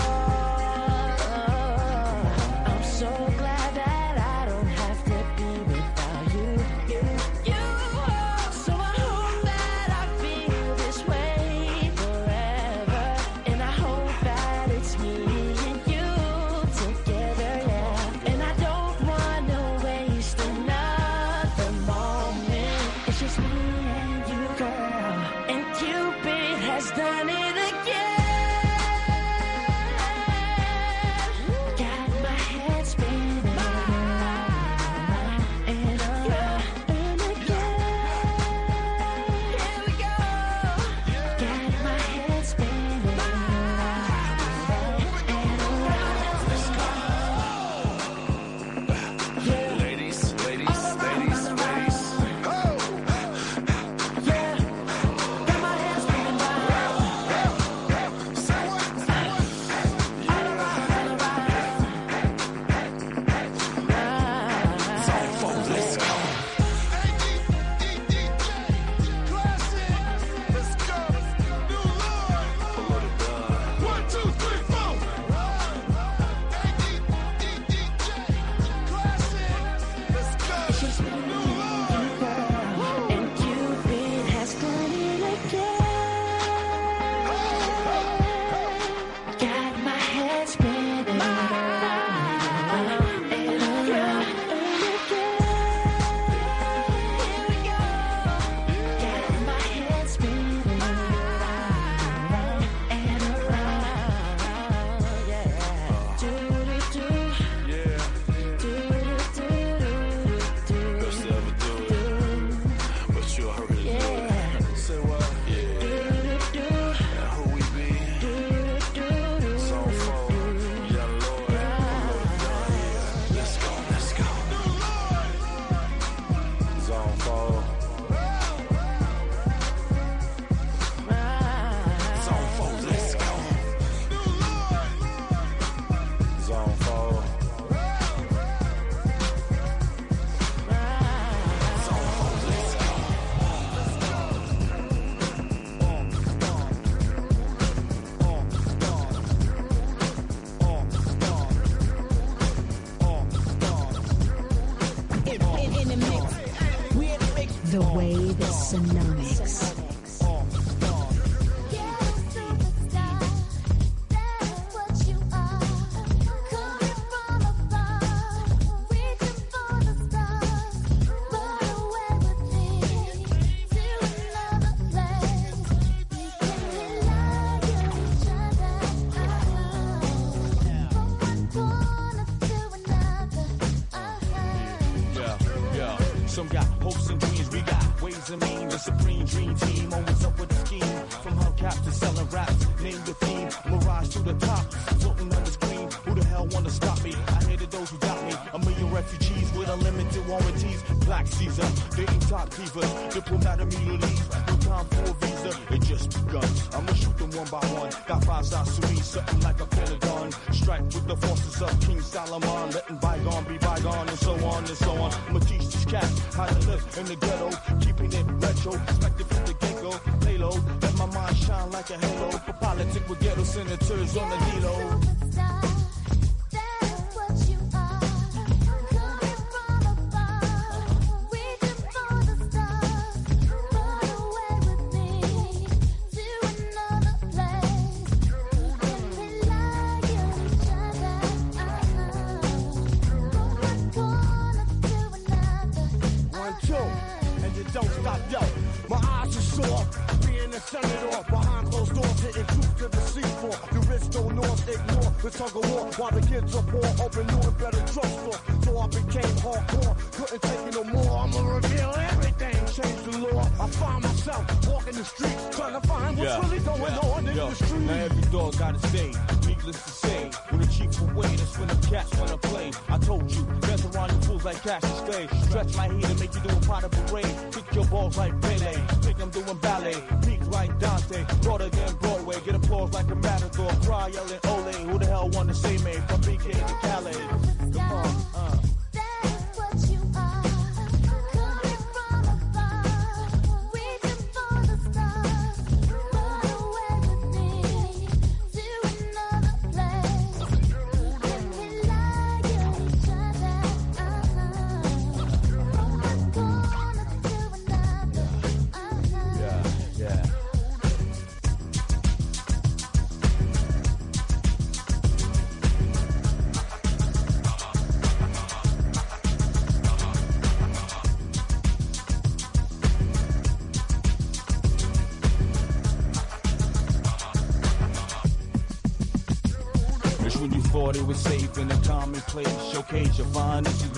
T: cage, you'll find that
U: you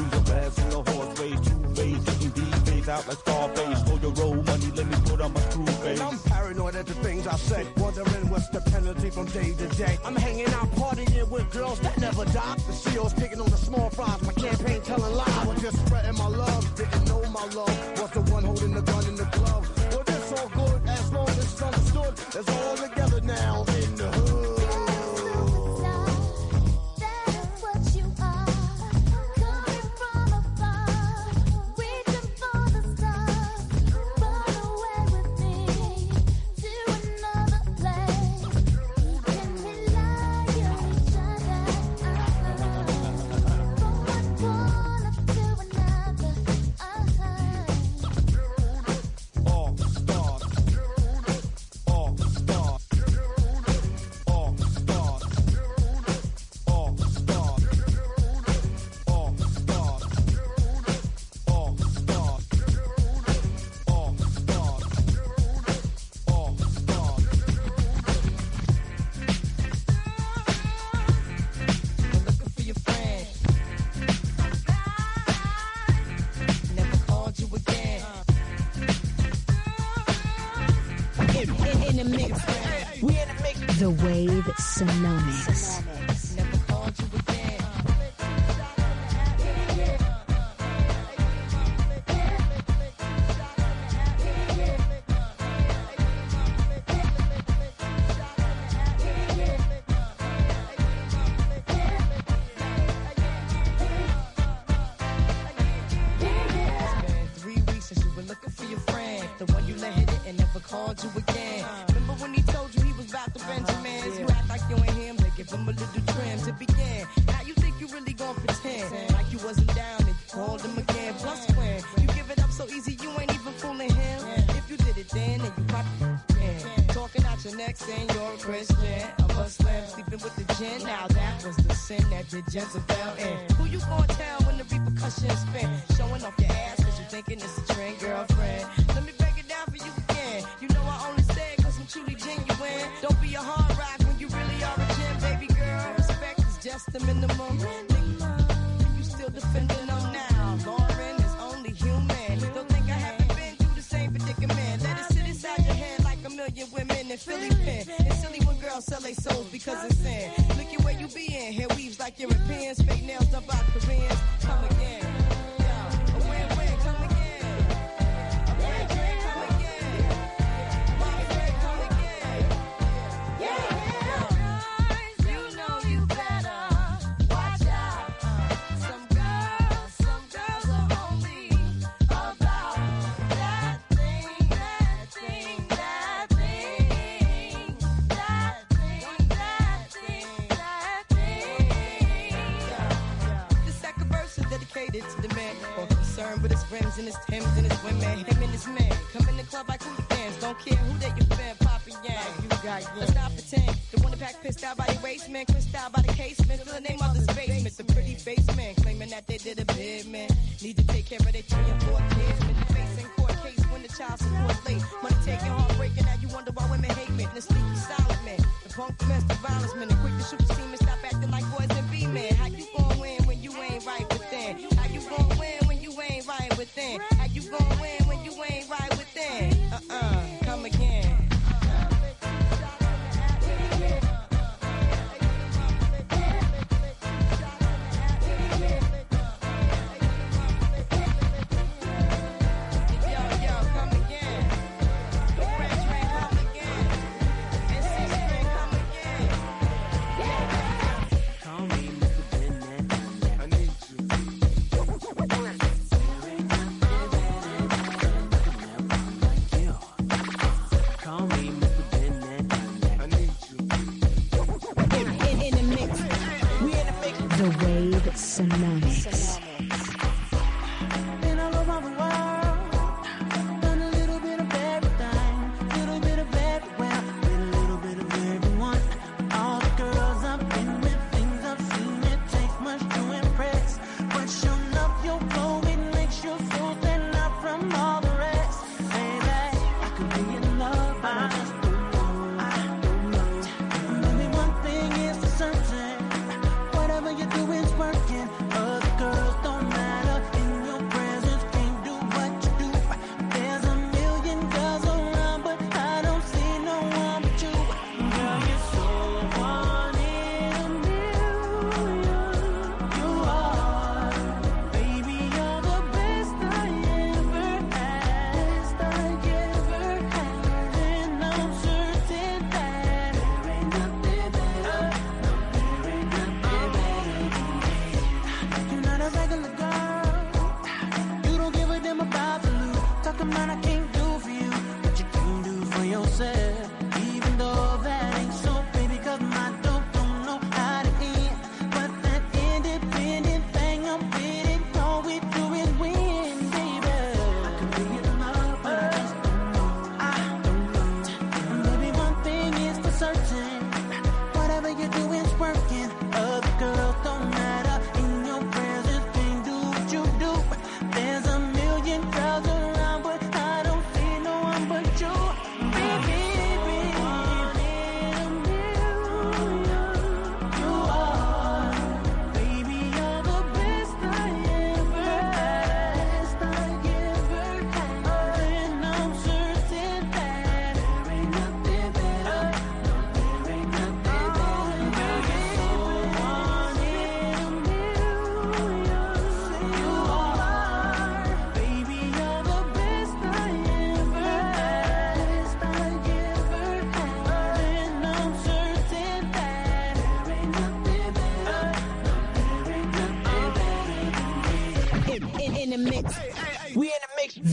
K: Yes.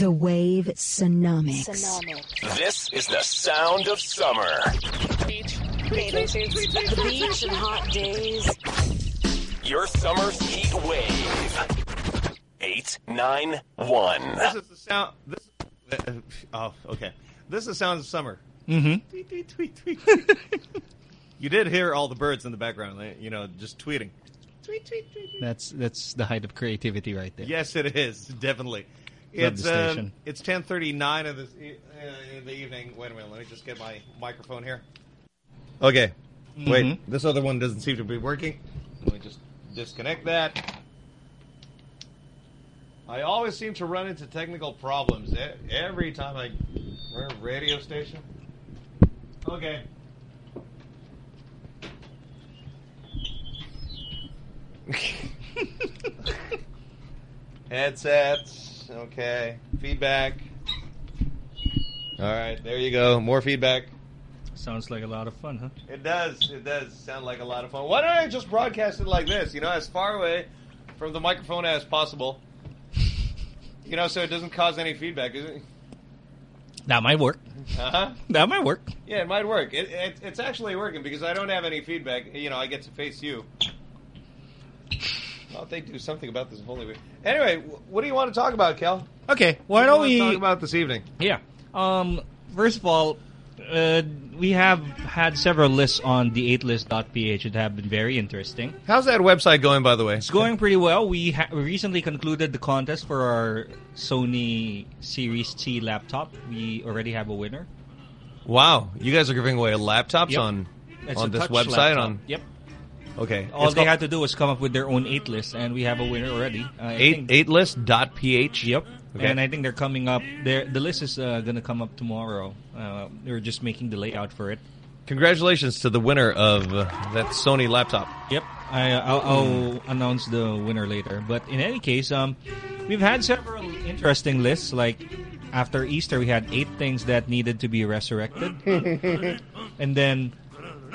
K: The
L: Wave Sonomics.
V: This is the
D: sound of summer.
N: Beach. The beach and hot days.
D: Your summer's heat wave. 891.
B: This is the sound. This, uh, oh, okay. This is the sound of summer.
A: Mm-hmm.
B: Tweet, tweet, tweet, tweet. <laughs> you did hear all the birds in the background, you know, just tweeting. Tweet, tweet, tweet, tweet.
A: That's, that's the height of creativity right there.
B: Yes, it is, definitely. It's
A: the
B: uh, it's ten thirty nine of this e- uh, in the evening. Wait a minute, let me just get my microphone here. Okay, wait,
A: Mhm.
B: this other one doesn't seem to be working. Let me just disconnect that. I always seem to run into technical problems every time I we're a radio station. Okay. <laughs> Headsets. Okay. Feedback. All right, there you go. More feedback.
A: Sounds like a lot of fun, huh?
B: It does. It does sound like a lot of fun. Why don't I just broadcast it like this? You know, as far away from the microphone as possible. You know, so it doesn't cause any feedback. Is it?
A: That might work.
B: Uh huh.
A: That might work.
B: Yeah, it might work. It, it, it's actually working because I don't have any feedback. You know, I get to face you. Well, they do something about this Holy Week. Anyway, wh- what do you want to talk about, Kel?
A: Okay, why don't
B: do you
A: we
B: wanna talk about this evening?
A: Yeah. Um. First of all, uh, we have had several lists on the 8list.ph that have been very interesting.
B: How's that website going, by the way?
A: It's going pretty well. We, ha- we recently concluded the contest for our Sony Series T laptop. We already have a winner.
B: Wow, you guys are giving away laptops
A: Yep.
B: on
A: It's
B: on this
A: touch
B: website.
A: laptop.
B: On
A: Yep.
B: Okay,
A: All
B: It's
A: they had to do was come up with their own 8 list, and we have a winner already. I
B: eight eight list dot ph.
A: Yep.
B: Okay.
A: And I think they're coming up. They're, the list is uh, going to come up tomorrow. Uh, they're just making the layout for it.
B: Congratulations to the winner of uh, that Sony laptop.
A: Yep. I, I'll, I'll announce the winner later. But in any case, um, we've had several interesting lists. Like after Easter, we had eight things that needed to be resurrected, <laughs> and then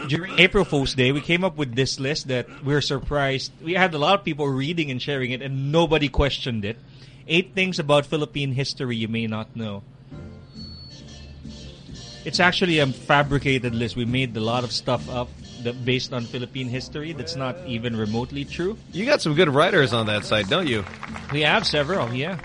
A: during April Fool's Day, we came up with this list that we're surprised. We had a lot of people reading and sharing it, and nobody questioned it. Eight things about Philippine history you may not know. It's actually a fabricated list. We made a lot of stuff up that based on Philippine history that's not even remotely true.
B: You got some good writers on that site, don't you?
A: We have several, yeah.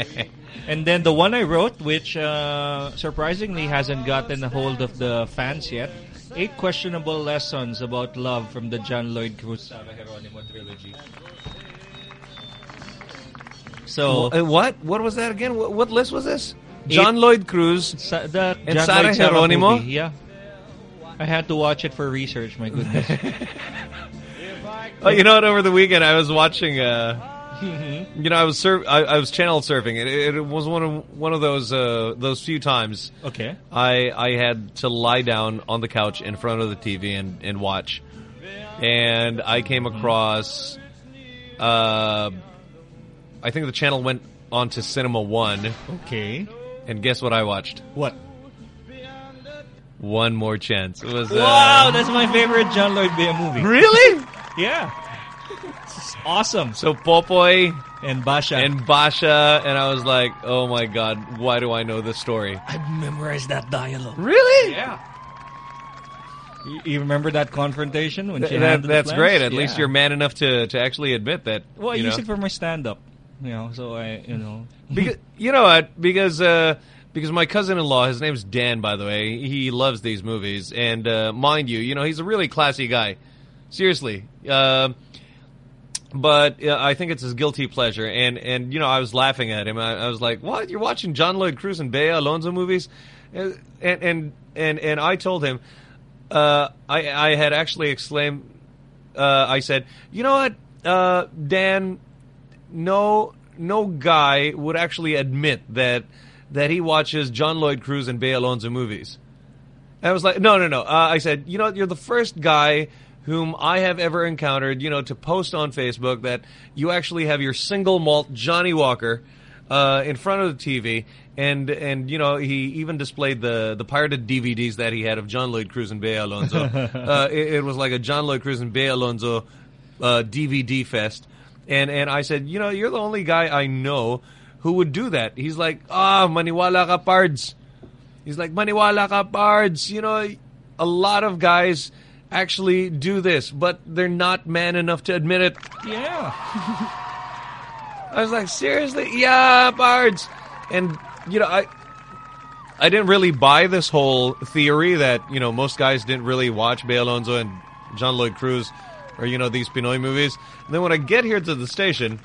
A: <laughs> and then the one I wrote, which uh, surprisingly hasn't gotten a hold of the fans yet, Eight Questionable Lessons About Love from the John Lloyd Cruz Geronimo trilogy. So,
B: Uh, what? What was that again? What, what list was this?
A: Eight-
B: John Lloyd Cruz
A: Sa- the
B: and
A: John
B: Sarah
A: Lloyd
B: Geronimo.
A: movie, yeah. I had to watch it for research, my goodness. <laughs>
B: Oh, you know what? Over the weekend, I was watching. Uh, you know, I was sur- I, I was channel surfing. It, it was one of one of those uh, those few times.
A: Okay.
B: I I had to lie down on the couch in front of the TV and, and watch, and I came across. Uh, I think the channel went on to Cinema One.
A: Okay.
B: And guess what I watched?
A: What?
B: One more chance. It was. Uh,
A: Wow, that's my favorite John Lloyd Bea movie.
B: Really?
A: Yeah. It's awesome.
B: So Popoy
A: and Basha
B: and Basha, and I was like, oh my god, why do I know this story?
A: I've memorized that dialogue.
B: Really?
A: Yeah. You, you remember that confrontation when she
B: Th- that-
A: handed the
B: that's
A: plans?
B: great. At
A: Yeah.
B: least you're man enough to, to actually admit that.
A: Well, I
B: you
A: use
B: know.
A: it for my stand-up. You know, so I, you know.
B: because you know what? Because uh, because my cousin-in-law, his name's Dan, by the way. He loves these movies, and uh, mind you, you know, he's a really classy guy. Seriously. Uh, but uh, I think it's his guilty pleasure, and and you know, I was laughing at him. I, I was like, "What? You're watching John Lloyd Cruz and Bea Alonzo movies?" And and and and, I told him, uh, I I had actually exclaimed, uh, I said, "You know what, uh, Dan." no no guy would actually admit that that he watches John Lloyd Cruz and Bea Alonzo movies. And I was like, no, no, no. Uh, I said, you know, you're the first guy whom I have ever encountered, you know, to post on Facebook that you actually have your single malt Johnnie Walker uh, in front of the TV, and and you know he even displayed the the pirated DVDs that he had of John Lloyd Cruz and Bea Alonzo. <laughs> uh, it, it was like a John Lloyd Cruz and Bea Alonzo uh, DVD fest, and and I said, you know, you're the only guy I know who would do that. He's like, ah, maniwala ka pards. He's like, maniwala ka pards. You know, a lot of guys actually do this, but they're not man enough to admit it.
A: Yeah. <laughs>
B: I was like, seriously? Yeah, Bards. And, you know, I I didn't really buy this whole theory that you know most guys didn't really watch Bea Alonzo and John Lloyd Cruz, or you know these Pinoy movies. And then when I get here to the station,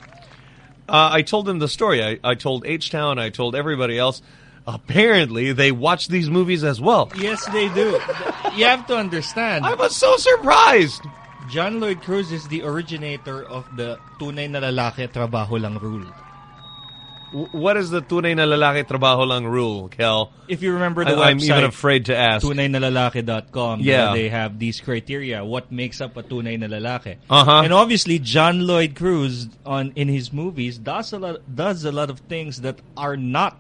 B: uh, I told them the story. I, I told H Town. I told everybody else. Apparently, they watch these movies as well.
A: Yes, they do. You have to understand.
B: I was so surprised.
A: John Lloyd Cruz is the originator of the tunay na lalaki trabaho lang rule.
B: What is the tunay na lalaki trabaho lang rule, Kel?
A: If you remember the
B: I, I'm
A: website,
B: even afraid to ask.
A: tunaynalalaki.com,
B: Yeah.
A: they have these criteria. What makes up a tunay na lalaki?
B: Uh-huh.
A: And obviously, John Lloyd Cruz on in his movies does a lot does a lot of things that are not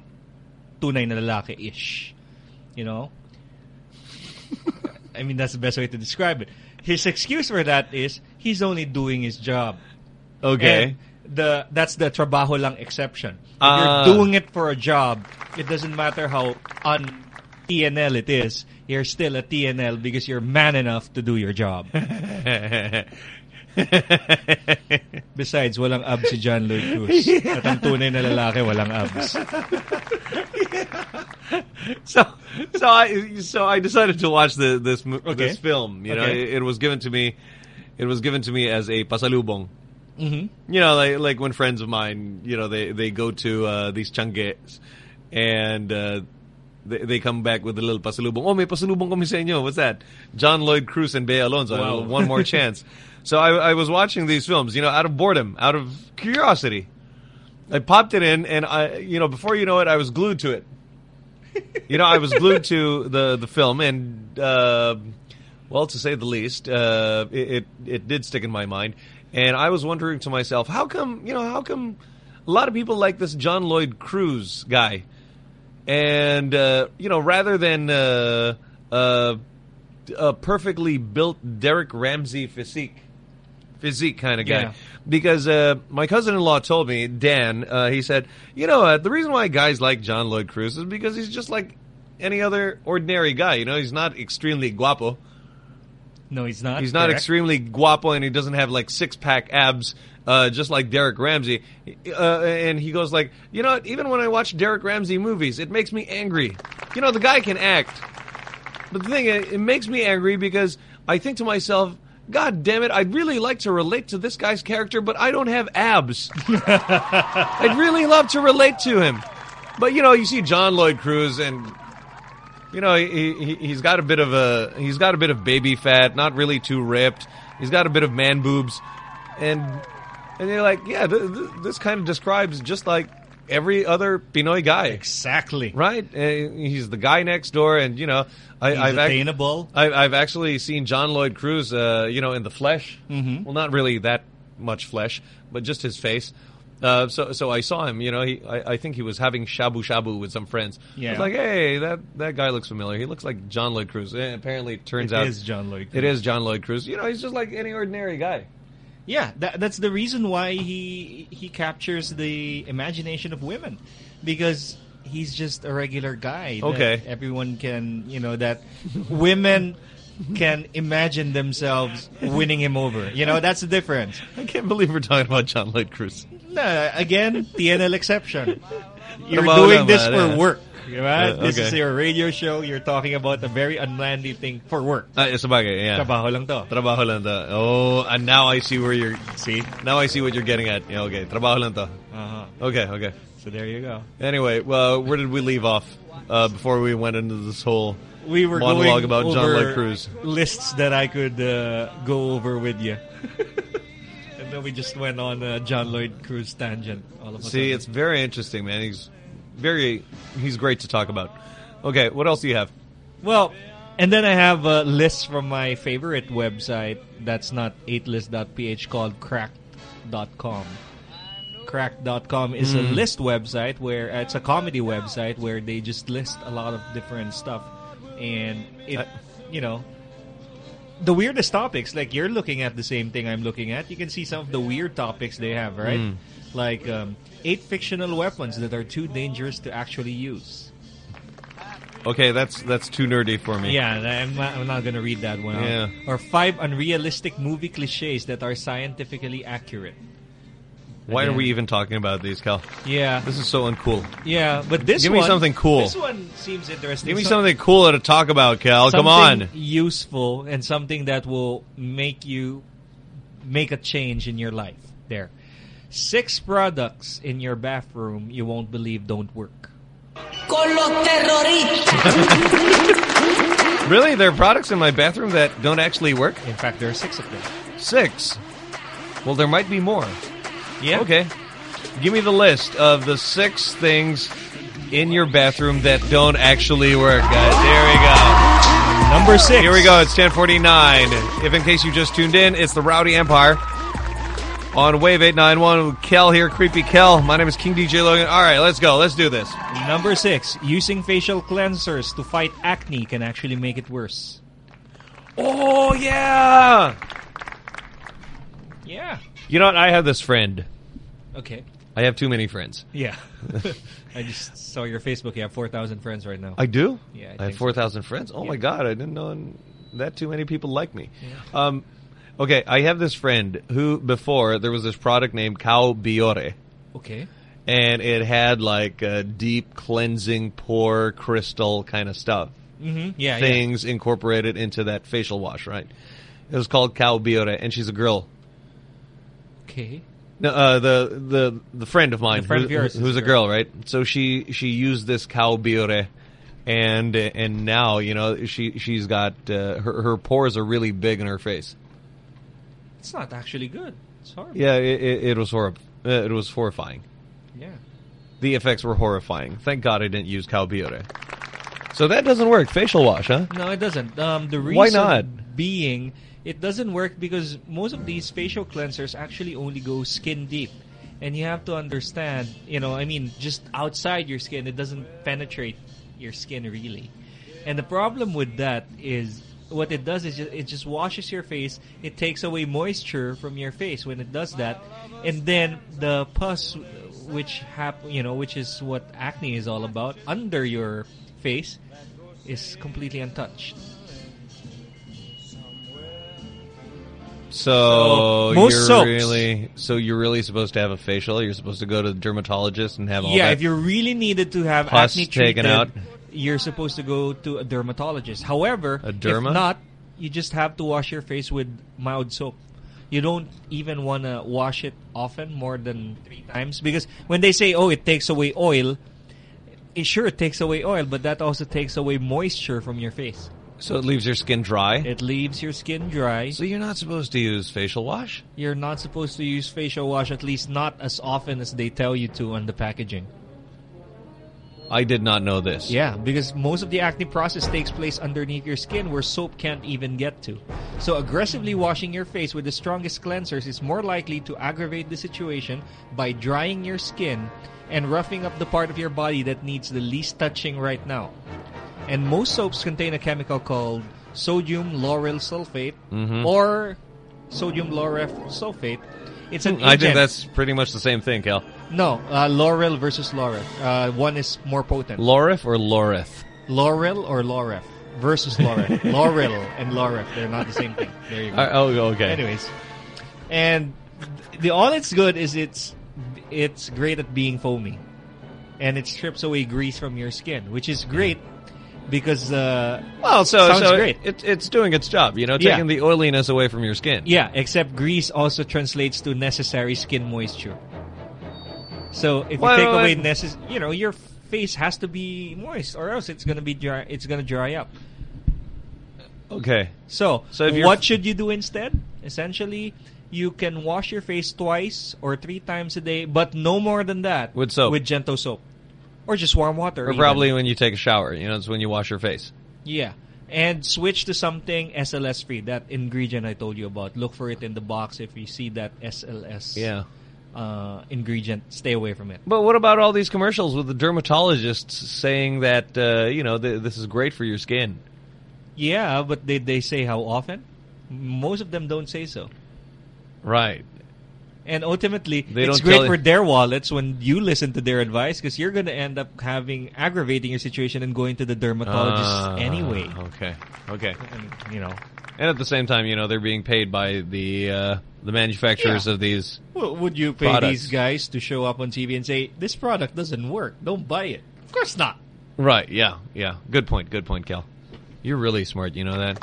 A: tunay na lalaki-ish. You know? <laughs> I mean, that's the best way to describe it. His excuse for that is he's only doing his job.
B: Okay.
A: And the that's the trabaho lang exception. If
B: Ah.
A: you're doing it for a job, it doesn't matter how un TNL it is. You're still a TNL because you're man enough to do your job. <laughs> <laughs> Besides, walang abs si John Lloyd Cruz. At ang tunay na lalaki, walang abs. <laughs>
B: so so I so I decided to watch the this
A: Okay.
B: this film. You know, it, it was given to me. It was given to me as a pasalubong.
A: Mhm.
B: You know, like like when friends of mine, you know, they they go to uh, these changes and uh, they, they come back with a little pasalubong. Oh, may pasalubong kami sa inyo. What's that? John Lloyd Cruz and Bea Alonzo.
A: Wow.
B: One more chance. <laughs> So I, I was watching these films, you know, out of boredom, out of curiosity. I popped it in, and I, you know, before you know it, I was glued to it. <laughs> you know, I was glued to the the film, and uh, well, to say the least, uh, it, it it did stick in my mind. And I was wondering to myself, how come, you know, how come a lot of people like this John Lloyd Cruz guy, and uh, you know, rather than uh, uh, a perfectly built Derek Ramsey physique physique kind of guy.
A: Yeah.
B: Because uh, my cousin-in-law told me, Dan, uh, he said, you know, uh, the reason why guys like John Lloyd Cruz is because he's just like any other ordinary guy. You know, he's not extremely guapo.
A: No, he's not.
B: He's not
A: correct?
B: extremely guapo, and he doesn't have like six-pack abs, uh, just like Derek Ramsey. Uh, and he goes like, you know, what? even when I watch Derek Ramsey movies, it makes me angry. You know, the guy can act, but the thing is, it makes me angry because I think to myself, God damn it, I'd really like to relate to this guy's character, but I don't have abs. <laughs> I'd really love to relate to him. But, you know, you see John Lloyd Cruz and you know, he, he he's got a bit of a he's got a bit of baby fat, not really too ripped. He's got a bit of man boobs, and and you're like, yeah, th- th- this kind of describes just like every other Pinoy guy.
A: Exactly.
B: Right? Uh, he's the guy next door, and you know, I,
A: He's
B: I've ac-
A: attainable.
B: I, I've actually seen John Lloyd Cruz, uh, you know, in the flesh.
A: Mhm.
B: Well, not really that much flesh, but just his face. Uh, so, so I saw him. You know, he, I, I think he was having shabu shabu with some friends. I
A: Yeah.
B: was like, hey, that that guy looks familiar. He looks like John Lloyd Cruz. And apparently, it turns
A: It
B: out
A: is John Lloyd
B: It
A: Cruz.
B: is John Lloyd Cruz. You know, he's just like any ordinary guy.
A: Yeah, that, that's the reason why he he captures the imagination of women because he's just a regular guy. that
B: Okay.
A: everyone can you know that women can imagine themselves winning him over. You know that's the difference.
B: I can't believe we're talking about John Lloyd Cruz.
A: No, again, TNL exception. <laughs> You're doing this for work. Right?
B: Uh,
A: This is your radio show. You're talking about a very unmanly thing for work.
B: Ah, bagay, yeah.
A: Trabaho lang to.
B: Trabaho lang to. Oh, and now I see where you're. See, now I see what you're getting at. Yeah, okay, trabaho lang to.
A: Uh-huh.
B: Okay, okay.
A: So there you go.
B: Anyway, well, where did we leave off uh, before we went into this whole
A: we were
B: monologue about John Lloyd Cruz?
A: lists that I could uh, go over with you. <laughs> and then we just went on a John Lloyd Cruz tangent. All of a
B: See,
A: sudden.
B: it's very interesting, man. He's very, he's great to talk about. Okay, what else do you have?
A: Well, and then I have a list from my favorite website that's not 8list.ph called cracked.com. Cracked.com is a
B: Mm.
A: list website where it's a comedy website where they just list a lot of different stuff and it you know the weirdest topics like you're looking at the same thing I'm looking at you can see some of the weird topics they have right
B: Mm.
A: like um, eight fictional weapons that are too dangerous to actually use
B: Okay, that's that's too nerdy for me.
A: yeah, I'm not, I'm not going to read that one.
B: Yeah.
A: Or five unrealistic movie cliches that are scientifically accurate.
B: Why are we even talking about these, Cal?
A: Yeah.
B: This is so uncool.
A: Yeah, but this
B: Give me
A: one-
B: something cool.
A: This one seems interesting.
B: Give me
A: So-
B: something cooler to talk about, Cal. Come
A: something
B: on.
A: useful and something that will make you make a change in your life. There, six products in your bathroom you won't believe don't work.
K: Con. <laughs>
B: Really? There are products in my bathroom that don't actually work?
A: In fact, there are six of them.
B: Six? Well, there might be more.
A: Yeah.
B: Okay. Give me the list of the six things in your bathroom that don't actually work, guys. There we go.
A: Number six.
B: Here we go. It's 1049. If in case you just tuned in, it's the Rowdy Empire. On Wave 891 Kel here, Creepy Kel. My name is King DJ Logan. All right, let's go. Let's do this.
A: Number six, using facial cleansers to fight acne can actually make it worse.
B: Oh, yeah.
A: Yeah.
B: You know what? I have this friend.
A: Okay.
B: I have too many friends.
A: Yeah. <laughs> <laughs> I just saw your Facebook. You have 4,000 friends right now.
B: I do?
A: Yeah, I
B: I, have
A: so.
B: 4,000 friends? Oh,
A: Yeah.
B: my God. I didn't know that too many people like me. Um, okay, I have this friend who, before, there was this product named Kao Biore.
A: Okay.
B: And it had like a deep cleansing pore crystal kind of stuff.
A: Mm-hmm. yeah, yeah.
B: Things incorporated into that facial wash, right? It was called Kao Biore, and she's a girl.
A: Okay.
B: No, uh, the the the friend of mine,
A: friend
B: who-
A: of yours
B: who's
A: a
B: a girl, right? So she she used this Kao Biore, and and now you know she she's got uh, her her pores are really big in her face.
A: It's not actually good. It's horrible.
B: Yeah, it, it, it was horrible. Uh, it was horrifying.
A: Yeah.
B: The effects were horrifying. Thank God I didn't use Kao Biore. So that doesn't work. Facial wash, huh?
A: No, it doesn't. Um, the reason
B: Why not?
A: being it doesn't work because most of these facial cleansers actually only go skin deep. And you have to understand, you know, I mean, just outside your skin, it doesn't penetrate your skin really. And the problem with that is what it does is ju- it just washes your face. It takes away moisture from your face when it does that. And then the pus which hap- you know, which is what acne is all about under your face is completely untouched.
B: So,
A: So, most
B: you're
A: soaps-
B: really so you're really supposed to have a facial. You're supposed to go to the dermatologist and have all
A: yeah,
B: that
A: if you really needed to have
B: pus
A: acne
B: taken
A: treated,
B: out.
A: you're supposed to go to a dermatologist. However,
B: A derma?
A: if not, you just have to wash your face with mild soap. You don't even want to wash it often, more than three times, because when they say, "Oh, it takes away oil," it sure it takes away oil, but that also takes away moisture from your face.
B: So it leaves your skin dry.
A: It leaves your skin dry.
B: So you're not supposed to use facial wash.
A: You're not supposed to use facial wash, at least not as often as they tell you to on the packaging.
B: I did not know this.
A: Yeah, because most of the acne process takes place underneath your skin where soap can't even get to. So aggressively washing your face with the strongest cleansers is more likely to aggravate the situation by drying your skin and roughing up the part of your body that needs the least touching right now. And most soaps contain a chemical called sodium lauryl sulfate
B: Mhm.
A: or sodium laureth sulfate. It's an <laughs>
B: I think that's pretty much the same thing, Cal.
A: No, uh, laurel versus laureth. Uh, one is more potent.
B: Laureth or Laureth?
A: Laurel or laureth versus laureth. <laughs> laurel and laureth, they're not the same thing. There you go.
B: Uh, oh, okay.
A: Anyways, and the all it's good is it's it's great at being foamy, and it strips away grease from your skin, which is great because uh,
B: Well, so
A: sounds
B: so
A: great.
B: It, it's doing its job, you know,
A: Yeah.
B: taking the oiliness away from your skin.
A: Yeah, except grease also translates to necessary skin moisture. So if you take away
B: wait.
A: necess- you know, your face has to be moist, or else it's gonna be dry. It's gonna dry up.
B: Okay.
A: So,
B: So if
A: what should you do instead? Essentially, you can wash your face twice or three times a day, but no more than that.
B: With soap.
A: With gentle soap. Or just warm water.
B: Or
A: even.
B: probably when you take a shower, you know, it's when you wash your face.
A: Yeah. And switch to something SLS free. That ingredient I told you about. Look for it in the box if you see that SLS
B: Yeah.
A: uh, ingredient. Stay away from it.
B: But what about all these commercials with the dermatologists saying that, uh, you know, th- this is great for your skin?
A: Yeah, but they, they say how often? Most of them don't say so.
B: Right.
A: And ultimately,
B: They
A: it's great for their wallets when you listen to their advice because you're going to end up having aggravating your situation and going to the dermatologist
B: Ah,
A: anyway.
B: Okay. Okay. you know, and at the same time, you know, they're being paid by the uh, the manufacturers
A: Yeah.
B: of these.
A: Well, would you pay
B: products.
A: these guys to show up on TV and say this product doesn't work? Don't buy it. Of course not.
B: Right. Yeah. Yeah. Good point. Good point, Kel. You're really smart. You know that.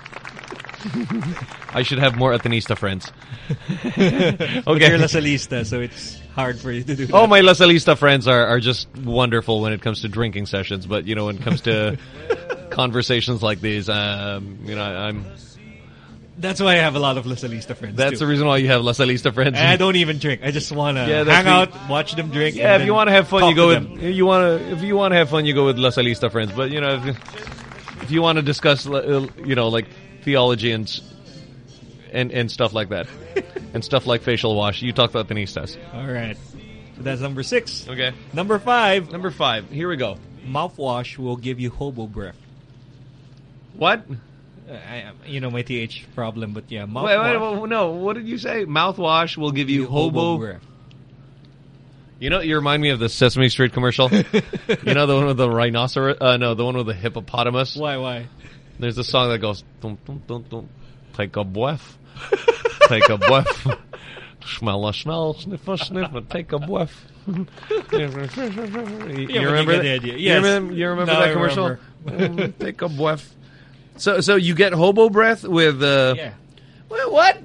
B: <laughs> I should have more Atenista friends. <laughs>
A: But you're Lasalista, so it's hard for you to do.
B: Oh, my La Salista friends are, are just wonderful when it comes to drinking sessions, but you know, when it comes to <laughs> conversations like these, um, you know, I'm.
A: That's why I have a lot of Lasalista friends.
B: That's
A: too.
B: the reason why you have La Salista friends.
A: I don't even drink. I just want to
B: Yeah,
A: hang out, watch them drink.
B: Yeah, if you want to have fun, you go with you want to if you want to have fun, you go with La Salista friends. But you know, if, if you want to discuss, uh, you know, like theology and and and stuff like that, <laughs> and stuff like facial wash, you talk to Atenistas.
A: All right. So that's number six.
B: Okay.
A: Number five.
B: Number five. Here we go.
A: Mouthwash will give you hobo breath.
B: What?
A: I, you know my th problem, but yeah, mouthwash.
B: Wait, wait, wait, no. What did you say? Mouthwash will give you hobo.
A: breath.
B: You know, you remind me of the Sesame Street commercial. <laughs> you know the one with the rhinoceros? Uh, no, the one with the hippopotamus.
A: Why? Why?
B: There's a song that goes, dum, dum, dum, dum, take a breath, take a breath, smell a smell, sniff a sniff, and take a breath. <laughs> you
A: Yeah,
B: you remember
A: you get
B: that?
A: the idea.
B: You remember, you remember
A: Now
B: that
A: I
B: commercial?
A: remember.
B: Mm, take a breath. So, so you get hobo breath with uh,
A: Yeah.
B: Wait, what?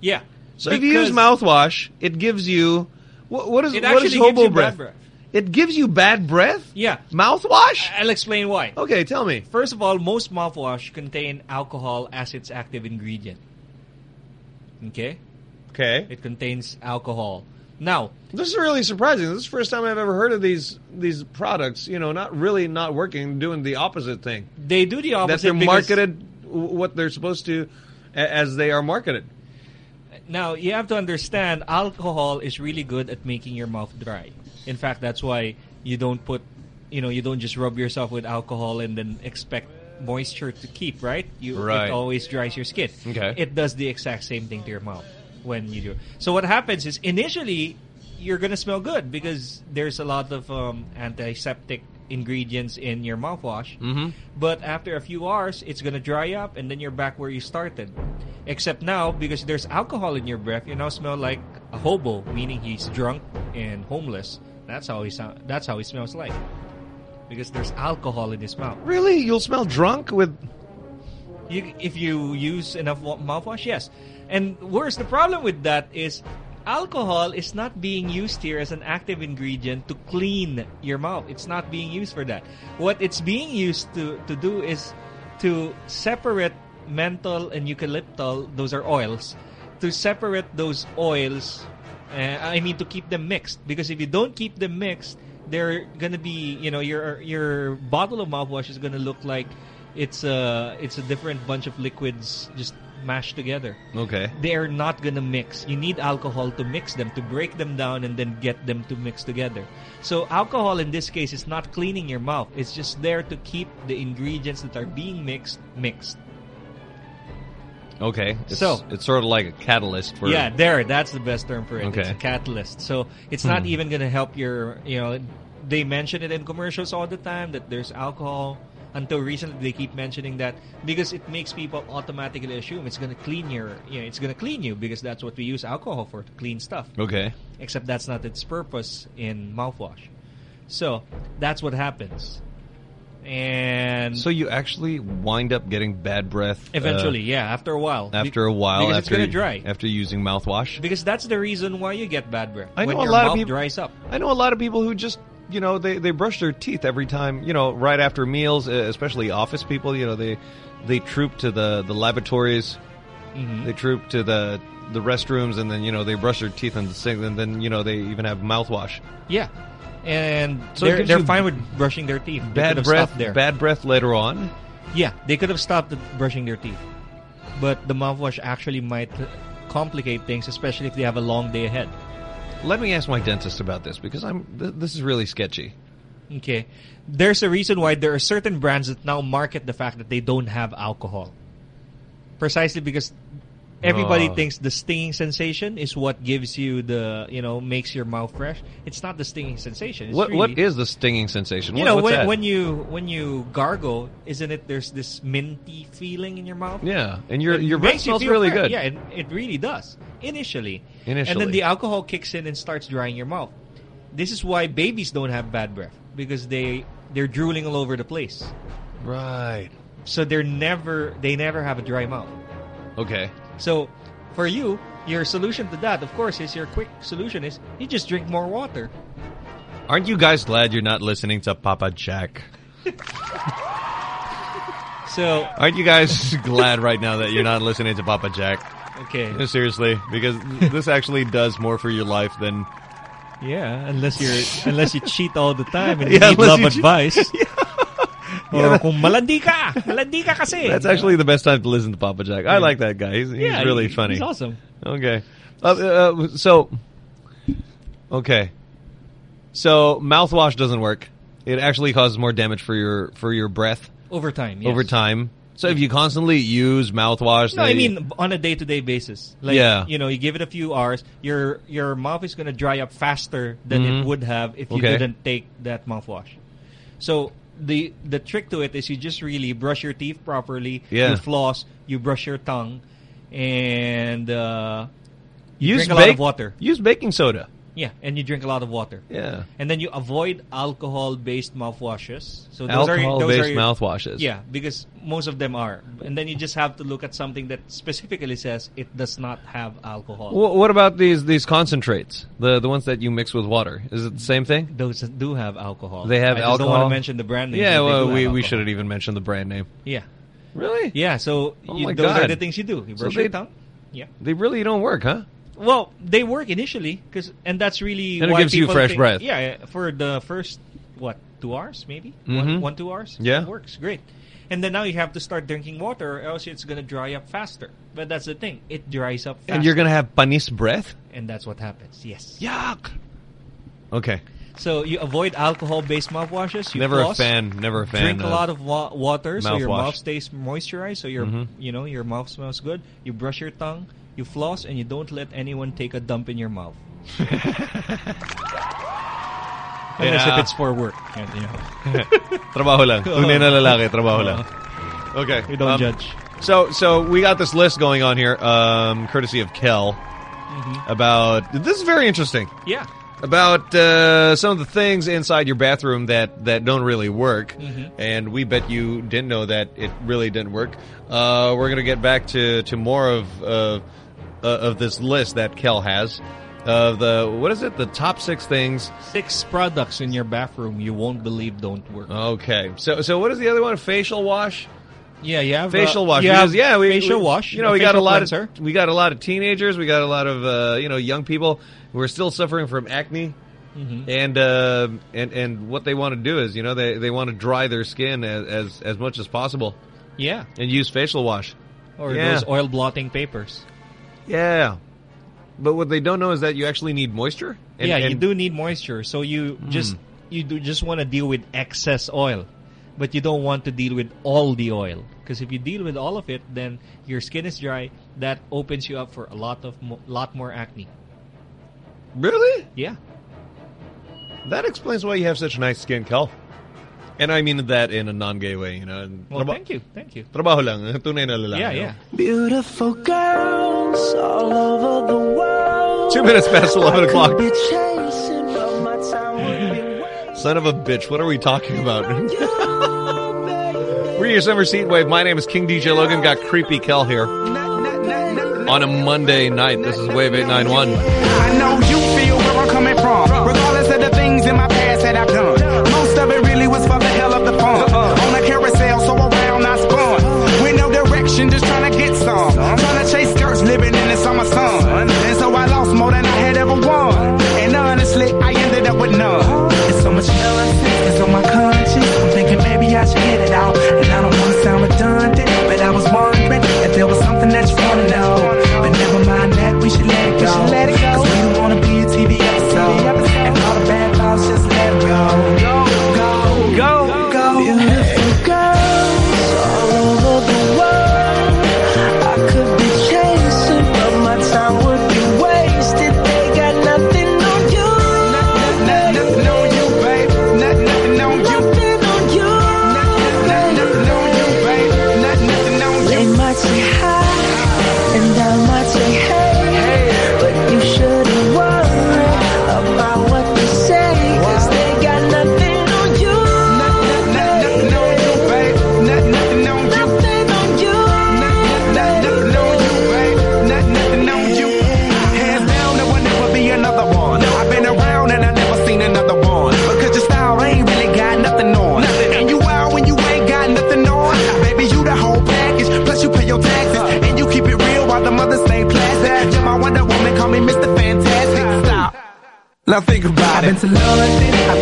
A: Yeah.
B: So if you use mouthwash, it gives you what, what is
A: It
B: what
A: actually gives
B: hobo
A: you
B: breath?
A: breath.
B: It gives you bad breath.
A: Yeah.
B: Mouthwash.
A: I'll explain why.
B: Okay, tell me.
A: First of all, most mouthwash contain alcohol as its active ingredient. Okay?
B: Okay.
A: It contains alcohol. Now,
B: This is really surprising. This is the first time I've ever heard of these these products. You know, not really not working, doing the opposite thing.
A: they do the opposite.
B: That
A: they're
B: marketed what they're supposed to as they are marketed.
A: Now, you have to understand, alcohol is really good at making your mouth dry. In fact, that's why you don't put, you know, you don't just rub yourself with alcohol and then expect moisture to keep, right? You,
B: Right.
A: It always dries your skin.
B: Okay.
A: It does the exact same thing to your mouth when you do it. So what happens is, initially, you're going to smell good because there's a lot of um, antiseptic ingredients in your mouthwash.
B: Mm-hmm.
A: But after a few hours, it's gonna dry up, and then you're back where you started. Except now, because there's alcohol in your breath, you now smell like a hobo, meaning he's drunk and homeless. That's how he sound. That's how he smells like, because there's alcohol in his mouth.
B: Really, you'll smell drunk with.
A: You, if you use enough mouthwash, yes. And worse, the problem with that is alcohol is not being used here as an active ingredient to clean your mouth. It's not being used for that. What it's being used to, to do is to separate menthol and eucalyptol, those are oils, to separate those oils, uh, I mean to keep them mixed. Because if you don't keep them mixed, they're gonna be, you know, your your bottle of mouthwash is gonna look like it's a it's a different bunch of liquids just mashed together.
B: Okay.
A: They are not gonna mix. You need alcohol to mix them, to break them down, and then get them to mix together. So alcohol in this case is not cleaning your mouth. It's just there to keep the ingredients that are being mixed mixed.
B: Okay. It's,
A: So-
B: it's sort of like a catalyst for.
A: Yeah, there. That's the best term for it. It's
B: Okay.
A: a catalyst. So it's not
B: Hmm.
A: even going to help your, you know, they mention it in commercials all the time that there's alcohol. Until recently, they keep mentioning that because it makes people automatically assume it's going to clean your, you know, it's going to clean you because that's what we use alcohol for to clean stuff.
B: Okay.
A: Except that's not its purpose in mouthwash. So that's what happens. And
B: So you actually wind up getting bad breath. uh,
A: eventually, yeah, after a while.
B: After a while,
A: because
B: after
A: it's going to dry.
B: after using mouthwash.
A: Because that's the reason why you get bad breath.
B: I
A: when
B: know a
A: your
B: lot of
A: mouth
B: people
A: dries up.
B: I know a lot of people who just you know they they brush their teeth every time you know right after meals, uh, especially office people. You know they they troop to the the lavatories,
A: Mhm.
B: they troop to the the restrooms, and then you know they brush their teeth in the sink, and then you know they even have mouthwash.
A: Yeah. And
B: So
A: they're, they're fine with brushing their teeth.
B: Bad breath,
A: there.
B: bad breath later on.
A: Yeah, they could have stopped brushing their teeth. But the mouthwash actually might complicate things, especially if they have a long day ahead.
B: Let me ask my dentist about this because I'm th- this is really sketchy.
A: Okay. There's a reason why there are certain brands that now market the fact that they don't have alcohol. Precisely because everybody
B: Oh.
A: thinks the stinging sensation is what gives you the you know makes your mouth fresh. It's not the stinging sensation. It's
B: What
A: really,
B: what is the stinging sensation?
A: you
B: What-
A: know when when you when you gargle, isn't it? There's this minty feeling in your mouth.
B: Yeah, and your
A: It
B: your breath
A: makes you
B: smells really
A: fresh.
B: good.
A: Yeah, it, it really does initially.
B: Initially, And
A: then the alcohol kicks in and starts drying your mouth. This is why babies don't have bad breath because they they're drooling all over the place.
B: Right.
A: So they're never they never have a dry mouth.
B: Okay.
A: So for you, your solution to that, of course, is your quick solution is you just drink more water.
B: Aren't you guys glad you're not listening to Papa Jack? <laughs>
A: So
B: Aren't you guys glad right now that you're not listening to Papa Jack?
A: Okay.
B: No, seriously, because this actually does more for your life than
A: Yeah, unless you're unless you cheat all the time and you
B: Yeah,
A: need love
B: you cheat. <laughs>
A: advice. Or kung malandi ka, malandi ka kasi.
B: That's actually the best time to listen to Papa Jack. I
A: Yeah.
B: like that guy. He's, he's
A: Yeah,
B: really
A: he-
B: funny.
A: he's awesome.
B: Okay. Uh, uh, so, okay. So mouthwash doesn't work. It actually causes more damage for your for your breath
A: Over time, yes.
B: over time. So if you constantly use mouthwash,
A: No, I mean on a day-to-day basis. Like,
B: Yeah.
A: you know, you give it a few hours, your your mouth is going to dry up faster than
B: Mhm.
A: it would have if you
B: Okay.
A: didn't take that mouthwash. So the the trick to it is you just really brush your teeth properly,
B: Yeah.
A: you floss, you brush your tongue, and uh, you
B: use
A: drink a lot of water.
B: Use baking soda.
A: Yeah, and you drink a lot of water.
B: Yeah.
A: And then you avoid alcohol-based mouthwashes. So those are
B: Alcohol-based
A: are your-
B: mouthwashes.
A: Yeah, because most of them are. And then you just have to look at something that specifically says it does not have alcohol.
B: Wh- what about these these concentrates? The the ones that you mix with water. Is it the same thing?
A: Those do have alcohol.
B: They have
A: I
B: alcohol.
A: don't want to mention the brand name.
B: Yeah, well, we, we shouldn't even mention the brand name.
A: Yeah.
B: Really?
A: Yeah. So
B: Oh
A: you, those are the things you do. You
B: So
A: brush
B: they-
A: your tongue. Yeah.
B: They really don't work, huh?
A: Well, they work initially, cause, and that's really
B: And it
A: why
B: gives you fresh
A: think-
B: breath.
A: Yeah, for the first what two hours maybe
B: Mhm.
A: one, one two hours.
B: Yeah.
A: it works great. And then now you have to start drinking water, or else it's gonna dry up faster. But that's the thing; it dries up. faster.
B: And you're gonna have panis breath.
A: and that's what happens. Yes.
B: Yuck. Okay.
A: So you avoid alcohol-based mouthwashes. You
B: Never a
A: floss,
B: fan- never a fan
A: Drink a lot of wa- water, so your mouth stays moisturized. So your
B: Mhm.
A: you know your mouth smells good. You brush your tongue, you floss, and you don't let anyone take a dump in your mouth. <laughs> Unless
B: Yeah.
A: if it's for work. And, you know. <laughs>
B: trabaho lang. <laughs> Tunay na lalaki, trabaho lang. Okay.
A: We don't
B: um,
A: judge.
B: So so we got this list going on here, um, courtesy of Kel,
A: Mhm.
B: about this is very interesting.
A: Yeah.
B: About uh, some of the things inside your bathroom that, that don't really work,
A: Mhm.
B: and we bet you didn't know that it really didn't work. Uh, we're gonna get back to, to more of uh, uh, of this list that Kel has. Of the what is it? The top six things.
A: Six products in your bathroom you won't believe don't work.
B: Okay. So so what is the other one? Facial wash.
A: Yeah, yeah.
B: facial
A: uh,
B: wash.
A: You
B: because, yeah, we,
A: facial
B: we-
A: wash.
B: You know, we got a lot
A: cleanser.
B: of we got a lot of teenagers. We got a lot of uh, you know young people who are still suffering from acne.
A: Mhm.
B: And uh, and and what they want to do is, you know, they, they want to dry their skin as, as as much as possible.
A: Yeah.
B: And use facial wash.
A: Or
B: Yeah.
A: those oil blotting papers.
B: Yeah. But what they don't know is that you actually need moisture. And,
A: yeah, you do need moisture. So you just you do just want to deal with excess oil, but you don't want to deal with all the oil because if you deal with all of it, then your skin is dry. That opens you up for a lot of mo- lot more acne.
B: Really?
A: Yeah.
B: That explains why you have such nice skin, Kel. And I mean that in a non-gay way, you know. and
A: Well,
B: traba-
A: thank you, thank you.
B: Trabaho lang, eh? tunay na lalaki.
A: Yeah, yeah.
Q: Beautiful girls all over the world.
B: Two minutes past 11 o'clock.
Q: be chasing, but my time
B: Son of a bitch, what are we talking about? <laughs> We're your summer seat wave. My name is King DJ Logan. Got creepy Kel here on a Monday night. This is Wave 891.
W: I know you feel where I'm coming from. Regardless of the things in my past that I've done. Most of it really was for the hell of the fun. On a carousel, so around I spun. With no direction, just
Q: Now think about it. I've been to London,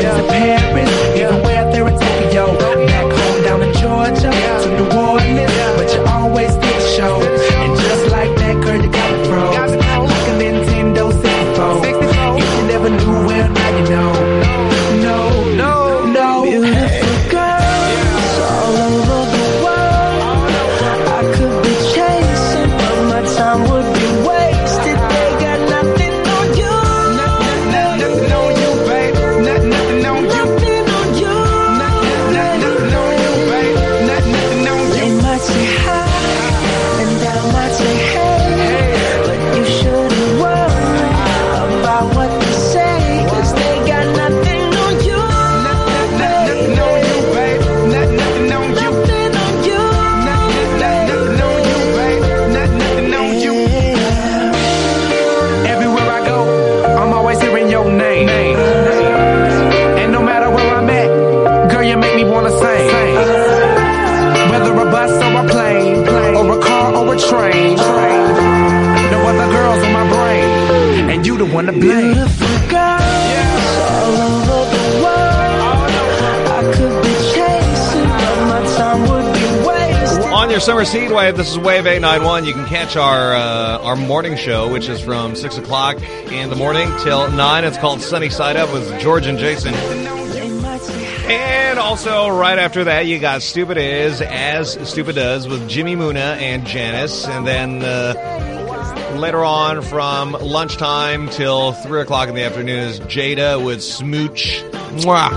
R: This is Wave 891. You can catch our uh, our morning show, which is from 6 o'clock in the morning till 9. It's called Sunny Side Up with George and Jason. And also, right after that, you got Stupid Is as Stupid Does with Jimmy Muna and Janice. And then uh, later on, from lunchtime till 3 o'clock in the afternoon, is Jada with Smooch. Mwah.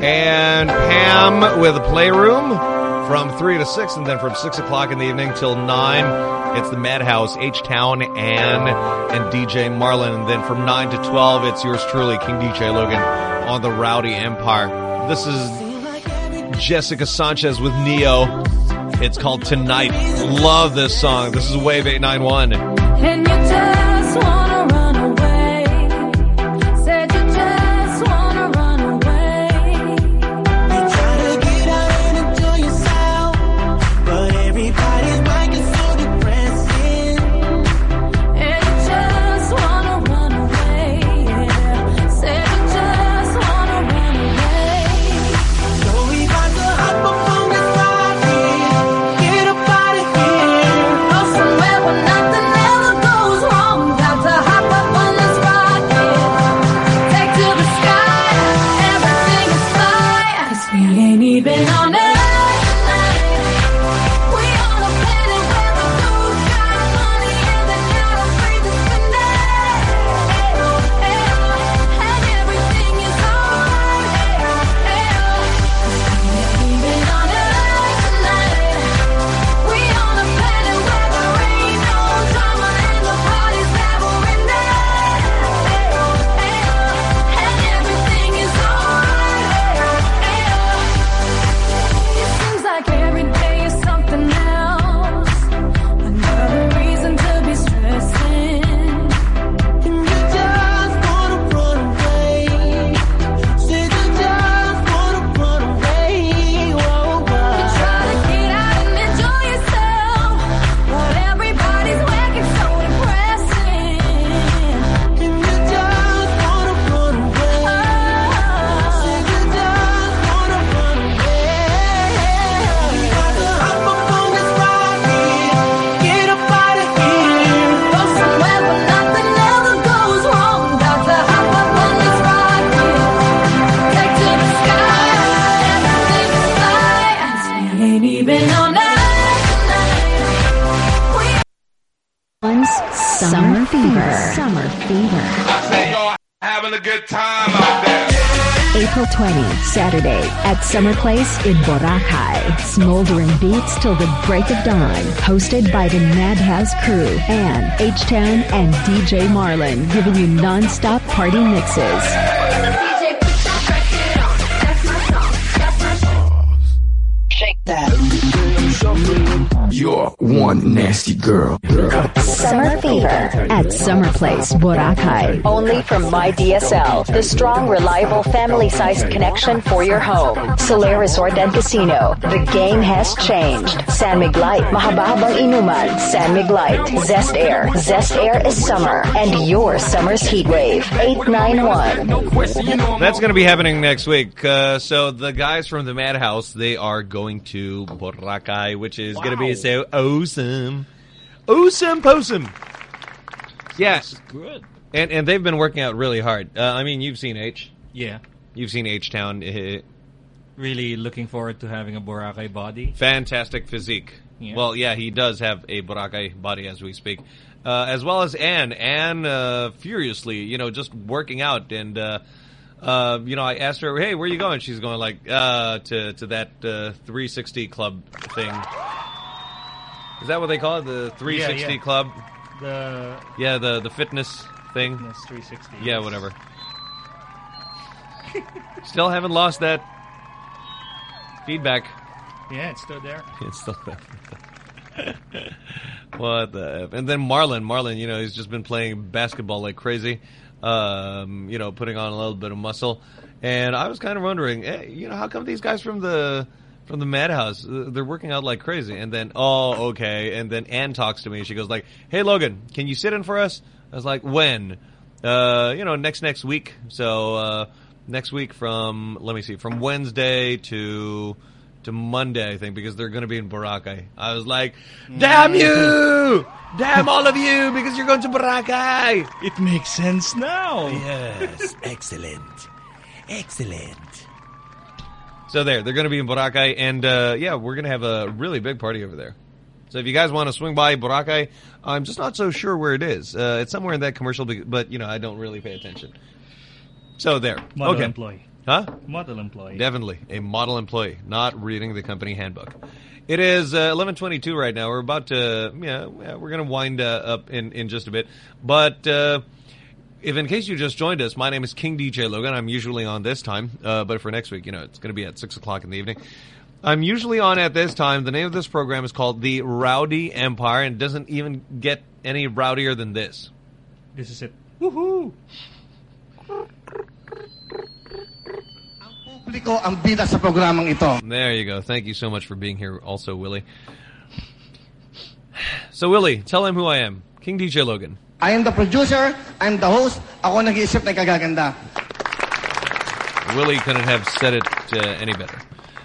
R: And Pam with Playroom from 3 to 6, and then from 6 o'clock in the evening till 9, it's the Madhouse, H-Town, and and DJ Marlin. And then from 9 to 12, it's yours truly, King DJ Logan, on the Rowdy Empire. This is Jessica Sanchez with Ne-Yo. It's called Tonight. Love this song. This is Wave 891.
X: Summer
L: Place in Boracay. Smoldering beats till the break of dawn. Hosted by the Madhouse crew and H-Town and DJ Marlin giving you non-stop party mixes.
P: One nasty girl.
O: Summer Fever
L: At Summer Place, Boracay.
O: Only from My DSL, the strong, reliable, family-sized connection for your home. Solaire Resort and Casino. The game has changed. San Mig Light, mahababang inuman. San Mig Zest Air. Zest Air is summer, and your summer's heat wave. 891.
B: That's going to be happening next week. Uh, so the guys from the Madhouse, they are going to Boracay, which is going to be so awesome, awesome, posum. Yeah,
A: good.
B: And and they've been working out really hard. Uh, I mean, you've seen H.
A: Yeah.
B: You've seen H Town. Uh,
A: Really looking forward to having a Boracay body.
B: fantastic physique.
A: Yeah.
B: Well, yeah, he does have a Boracay body as we speak, uh, as well as Anne. Anne uh, furiously, you know, just working out, and uh, uh, you know, I asked her, "Hey, where are you going?" She's going like uh, to to that uh, 360 club thing. Is that what they call it? The 360
A: Yeah, yeah.
B: club?
A: The
B: Yeah, the the fitness thing.
A: Fitness 360.
B: Yeah, whatever. Still haven't lost that feedback.
A: Yeah, it's still there. <laughs>
B: It's still there. <laughs> what the F? and then Marlon, Marlon, you know, he's just been playing basketball like crazy. Um, you know, putting on a little bit of muscle. And I was kind of wondering, hey, you know, how come these guys from the from the Madhouse uh, they're working out like crazy? And then, oh, okay. And then Ann talks to me. She goes like, "Hey, Logan, can you sit in for us?" I was like, "When?" Uh, you know, next next week. So uh, next week from let me see, from Wednesday to to Monday, I think, because they're going to be in Boracay. I was like, "Damn you! Damn all of you! Because you're going to Boracay."
A: It makes sense now.
J: Yes, excellent. Excellent.
B: So there, they're going to be in Boracay, and uh, yeah, we're going to have a really big party over there. So if you guys want to swing by Boracay, I'm just not so sure where it is. Uh, it's somewhere in that commercial, but you know, I don't really pay attention. So there,
A: Model
B: okay.
A: employee.
B: Huh?
A: Model employee.
B: Definitely a model employee, not reading the company handbook. It is uh, 11:22 right now. We're about to, yeah, we're going to wind uh, up in in just a bit. But uh, if in case you just joined us, my name is King DJ Logan. I'm usually on this time, uh, but for next week, you know, it's going to be at six o'clock in the evening. I'm usually on at this time. The name of this program is called The Rowdy Empire, and it doesn't even get any rowdier than this.
A: This is it. Woohoo!
Y: Publiko ang bida sa programang ito.
B: There you go. Thank you so much for being here, also, Willie. <sighs> So, Willie, tell him who I am. King DJ Logan.
Y: I am the producer, I'm the host, ako nag-iisip na kagaganda.
B: Willie couldn't have said it uh, any better.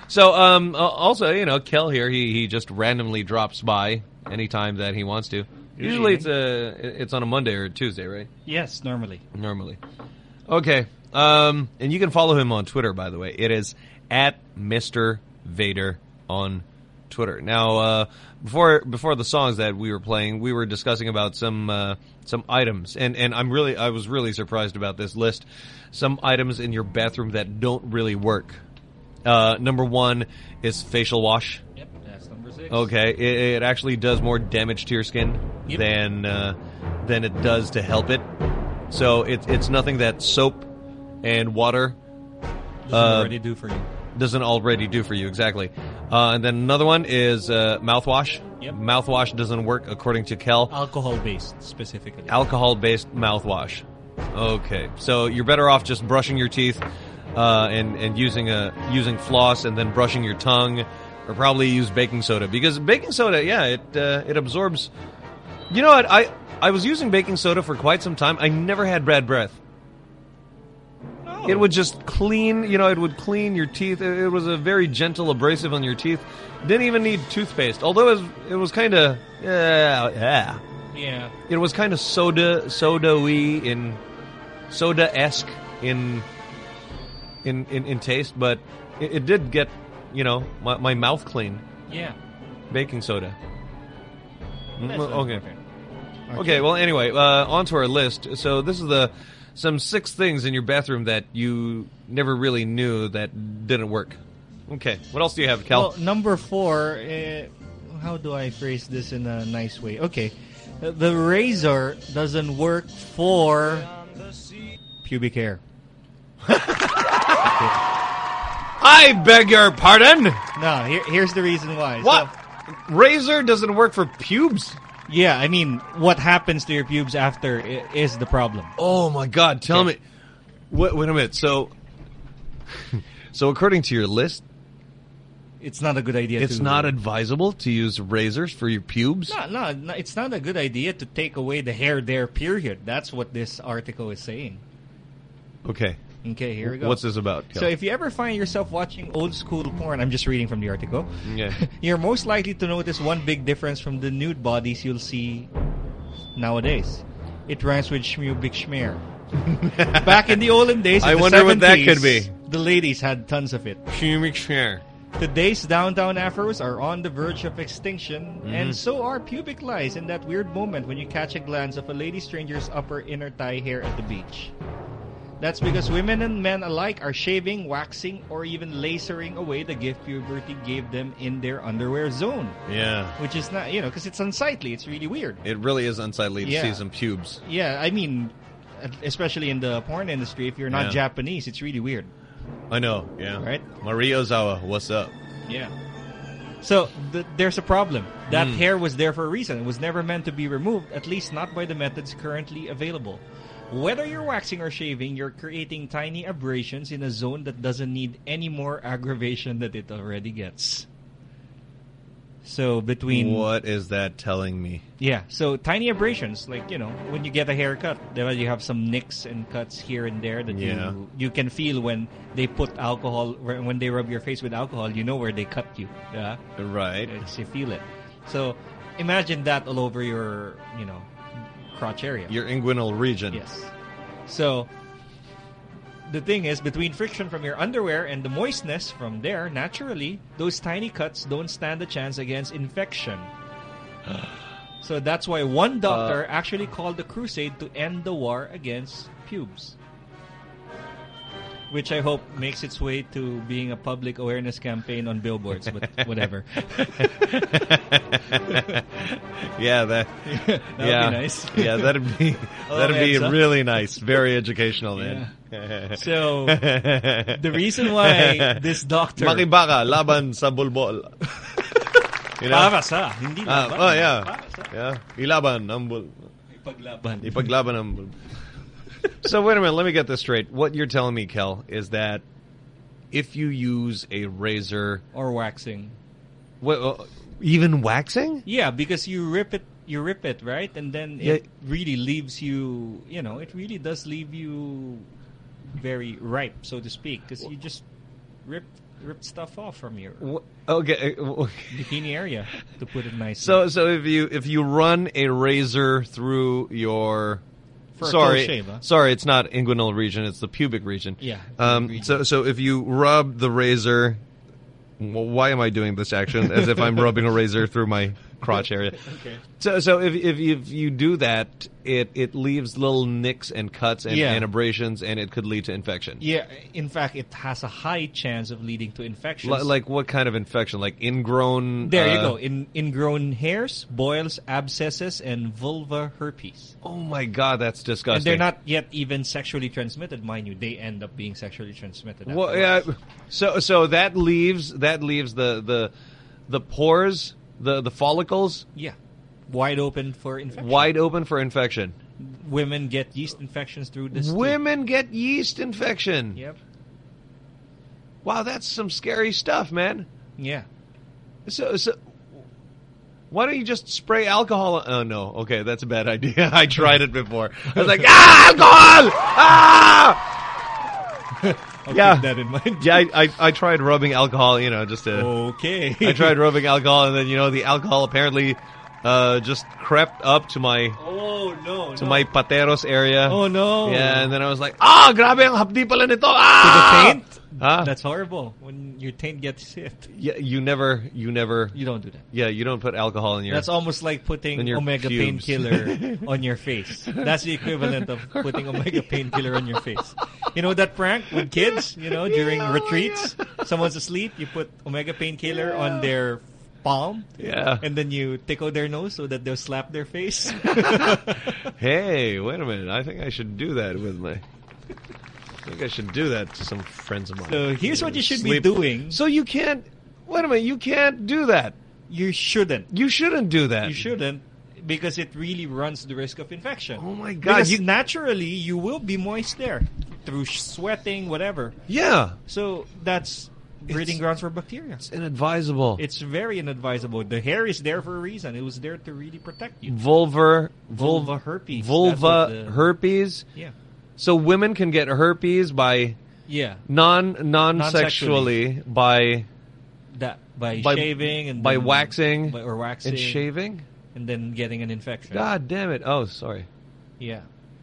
B: So, um, uh, also, you know, Kel here, he, he just randomly drops by anytime that he wants to. Usually,
A: Usually.
B: it's a it's on a Monday or Tuesday, right?
A: Yes, normally.
B: Normally. Okay. Um, and you can follow him on Twitter, by the way. It is at Mr. Vader on Twitter. Now, uh, before before the songs that we were playing, we were discussing about some uh, some items, and and I'm really I was really surprised about this list. Some items in your bathroom that don't really work. Uh, number one is facial wash.
A: Yep, that's number six.
B: Okay, it, it actually does more damage to your skin
A: Yep.
B: than uh, than it does to help it. So it's it's nothing that soap and water
A: Doesn't
B: uh,
A: already do for you.
B: doesn't already do for you exactly. Uh, and then another one is uh, mouthwash.
A: Yep.
B: Mouthwash doesn't work according to Kel.
A: Alcohol based specifically.
B: Alcohol based mouthwash. Okay, so you're better off just brushing your teeth uh, and and using a using floss and then brushing your tongue, or probably use baking soda because baking soda, yeah, it uh, it absorbs. You know what? I I was using baking soda for quite some time. I never had bad breath. It would just clean, you know, it would clean your teeth. It, it was a very gentle abrasive on your teeth. Didn't even need toothpaste. Although it was, it was kind of, yeah, yeah.
A: Yeah.
B: It was kind of soda, soda-y in, soda-esque in, in, in, in taste, but it, it did get, you know, my, my mouth clean.
A: Yeah.
B: Baking soda. Mm, well, okay. Okay. Well, anyway, uh, on to our list. So this is the some six things in your bathroom that you never really knew that didn't work. Okay, what else do you have, Kel?
A: Well, number four. Uh, how do I phrase this in a nice way? Okay, the razor doesn't work for pubic hair. <laughs>
B: I beg your pardon.
A: No, here, here's the reason why.
B: What? Razor doesn't work for pubes?
A: Yeah, I mean, what happens to your pubes after is the problem.
B: Oh my God! Tell me. Wait, wait a minute. So, <laughs> so according to your list,
A: It's not a good idea.
B: it's
A: to,
B: not advisable to use razors for your pubes.
A: No, no, no, it's not a good idea to take away the hair there. Period. That's what this article is saying.
B: Okay.
A: Okay, here we go.
B: What's this about? Kel?
A: So if you ever find yourself watching old school porn, I'm just reading from the article.
B: Yeah. <laughs>
A: You're most likely to notice one big difference from the nude bodies you'll see nowadays. It rhymes with schmubic schmear. <laughs> Back in the olden days,
B: I
A: the
B: wonder what that could be.
A: The ladies had tons of it.
B: Schmubic schmear.
A: Today's downtown afros are on the verge of extinction,
B: Mhm.
A: and so are pubic lice in that weird moment when you catch a glance of a lady stranger's upper inner thigh hair at the beach. That's because women and men alike are shaving, waxing, or even lasering away the gift puberty gave them in their underwear zone.
B: Yeah.
A: Which is not, you know, because it's unsightly. It's really weird.
B: It really is unsightly to
A: Yeah.
B: see some pubes.
A: Yeah, I mean, especially in the porn industry, if you're not
B: Yeah.
A: Japanese, it's really weird.
B: I know. Yeah.
A: Right.
B: Maria Ozawa, what's up?
A: Yeah. So th- there's a problem. That
B: Mm.
A: hair was there for a reason. It was never meant to be removed, at least not by the methods currently available. Whether you're waxing or shaving, you're creating tiny abrasions in a zone that doesn't need any more aggravation that it already gets. So between
B: What is that telling me?
A: yeah, so tiny abrasions, like you know, when you get a haircut, there you have some nicks and cuts here and there that
B: Yeah.
A: you you can feel when they put alcohol when they rub your face with alcohol. You know where they cut you, yeah,
B: right.
A: It's, you feel it. So imagine that all over your you know crotch area.
B: Your inguinal region.
A: Yes. So the thing is, between friction from your underwear and the moistness from there, naturally, those tiny cuts don't stand a chance against infection. <sighs> so that's why one doctor uh, actually called the crusade to end the war against pubes. Which I hope makes its way to being a public awareness campaign on billboards, but <laughs> whatever. <laughs>
B: yeah, that. <laughs> Yeah,
A: be nice.
B: yeah, that'd be
A: Oh,
B: that'd be really nice. Very educational, man.
A: So, the reason why this doctor-
B: Makibaka laban sa bulbol. You know?
A: Para sa, hindi
B: Ah,
A: laban.
B: oh yeah,
A: Para sa.
B: yeah. Ilaban ang bul.
A: Ipaglaban.
B: Ipaglaban ang bul. So wait a minute, let me get this straight. What you're telling me, Kel, is that if you use a razor
A: or waxing,
B: what, uh, even waxing?
A: Yeah, because you rip it, you rip it, right? And then
B: Yeah.
A: it really leaves you, you know, it really does leave you very ripe, so to speak, because you just rip ripped stuff off from your
B: Okay. uh,
A: bikini area, to put it nicely.
B: So so if you if you run a razor through your sorry
A: close shave, huh?
B: sorry it's not inguinal region it's the pubic region.
A: Yeah,
B: um so so if you rub the razor well, why am I doing this action? As if I'm rubbing a razor through my crotch area <laughs>
A: Okay.
B: so so if if you, if you do that it it leaves little nicks and cuts and,
A: Yeah.
B: and abrasions and it could lead to infection
A: yeah, in fact, it has a high chance of leading to infections.
B: Li- like what kind of infection like ingrown
A: there you
B: uh,
A: go, in ingrown hairs, boils, abscesses, and vulva herpes.
B: oh my god that's disgusting
A: And they're not yet even sexually transmitted, mind you. They end up being sexually transmitted.
B: Well, yeah. So so that leaves that leaves the the the pores, the the follicles,
A: Yeah. Wide open for infection.
B: wide open for infection.
A: Women get yeast infections through this. too.
B: Women get yeast infection.
A: Yep.
B: Wow, that's some scary stuff, man.
A: Yeah.
B: So so. Why don't you just spray alcohol? Oh no, okay, that's a bad <laughs> idea. I tried it before. I was like, ah, alcohol! Ah!
A: I'll
B: yeah,
A: keep that in mind.
B: yeah. I, I I tried rubbing alcohol, you know, just to.
A: Okay.
B: I tried rubbing alcohol, and then you know the alcohol apparently uh, just crept up to my
A: Oh no.
B: to
A: no.
B: my pateros area.
A: Oh no.
B: Yeah, and then I was like, ah, grabe ang hapdi pala nito.
A: To the
B: Ah!
A: That's horrible when your taint gets hit.
B: Yeah, you never, you never.
A: You don't do that.
B: Yeah, you don't put alcohol in your.
A: That's almost like putting
B: your
A: omega painkiller <laughs> on your face. That's the equivalent of putting omega painkiller on your face. You know that prank with kids, you know, during retreats? Someone's asleep, you put omega painkiller on their palm.
B: Yeah.
A: And then you tickle their nose so that they'll slap their face. <laughs> <laughs>
B: hey, wait a minute! I think I should do that with my. I think I should do that to some friends of mine.
A: So here's what you should be doing.
B: So you can't. Wait a minute! You can't do that.
A: You shouldn't.
B: You shouldn't do that.
A: You shouldn't because it really runs the risk of infection. Oh
B: my God,
A: Because
B: you-
A: naturally you will be moist there through sweating, whatever.
B: Yeah.
A: So that's breeding grounds for bacteria.
B: It's inadvisable.
A: It's very inadvisable. The hair is there for a reason. It was there to really protect you.
B: vulvar
A: Vulva herpes.
B: Vulva
A: the-
B: herpes.
A: Yeah.
B: So women can get herpes by
A: Yeah.
B: non non
A: Non-sexually.
B: by
A: That by,
B: By-
A: shaving and
B: by waxing
A: by- or waxing
B: and shaving.
A: and then getting an infection.
B: God damn it! Oh, sorry.
A: Yeah.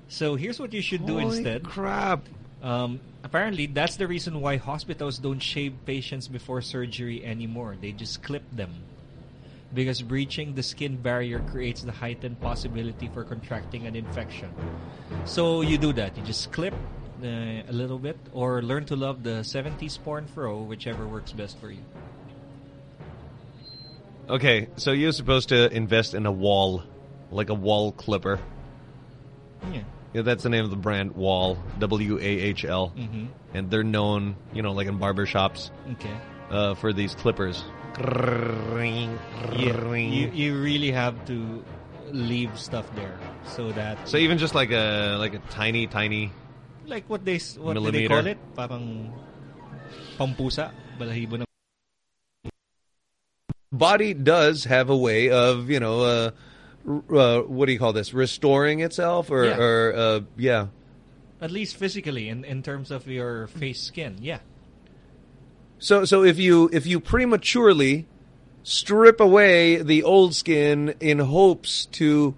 A: So here's what you should do instead.
B: crap.
A: Um, apparently, that's the reason why hospitals don't shave patients before surgery anymore. They just clip them. Because breaching the skin barrier creates the heightened possibility for contracting an infection. So you do that. You just clip uh, a little bit or learn to love the 70s porn fro, whichever works best for you.
B: Okay, so you're supposed to invest in a Wahl, like a Wahl clipper.
A: Yeah.
B: Yeah, that's the name of the brand, Wahl, W A H L,
A: Mhm.
B: and they're known, you know, like in barber shops,
A: Okay.
B: uh, for these clippers.
A: Yeah, you, you really have to leave stuff there so that
B: So even just like a like a tiny, tiny.
A: like what they s- what do they call it? Parang pampusa, balahibo ng
B: Body does have a way of, you know, uh, uh, what do you call this? Restoring itself, or,
A: Yeah.
B: or uh, yeah.
A: at least physically in in terms of your face skin. Yeah.
B: So so if you if you prematurely strip away the old skin in hopes to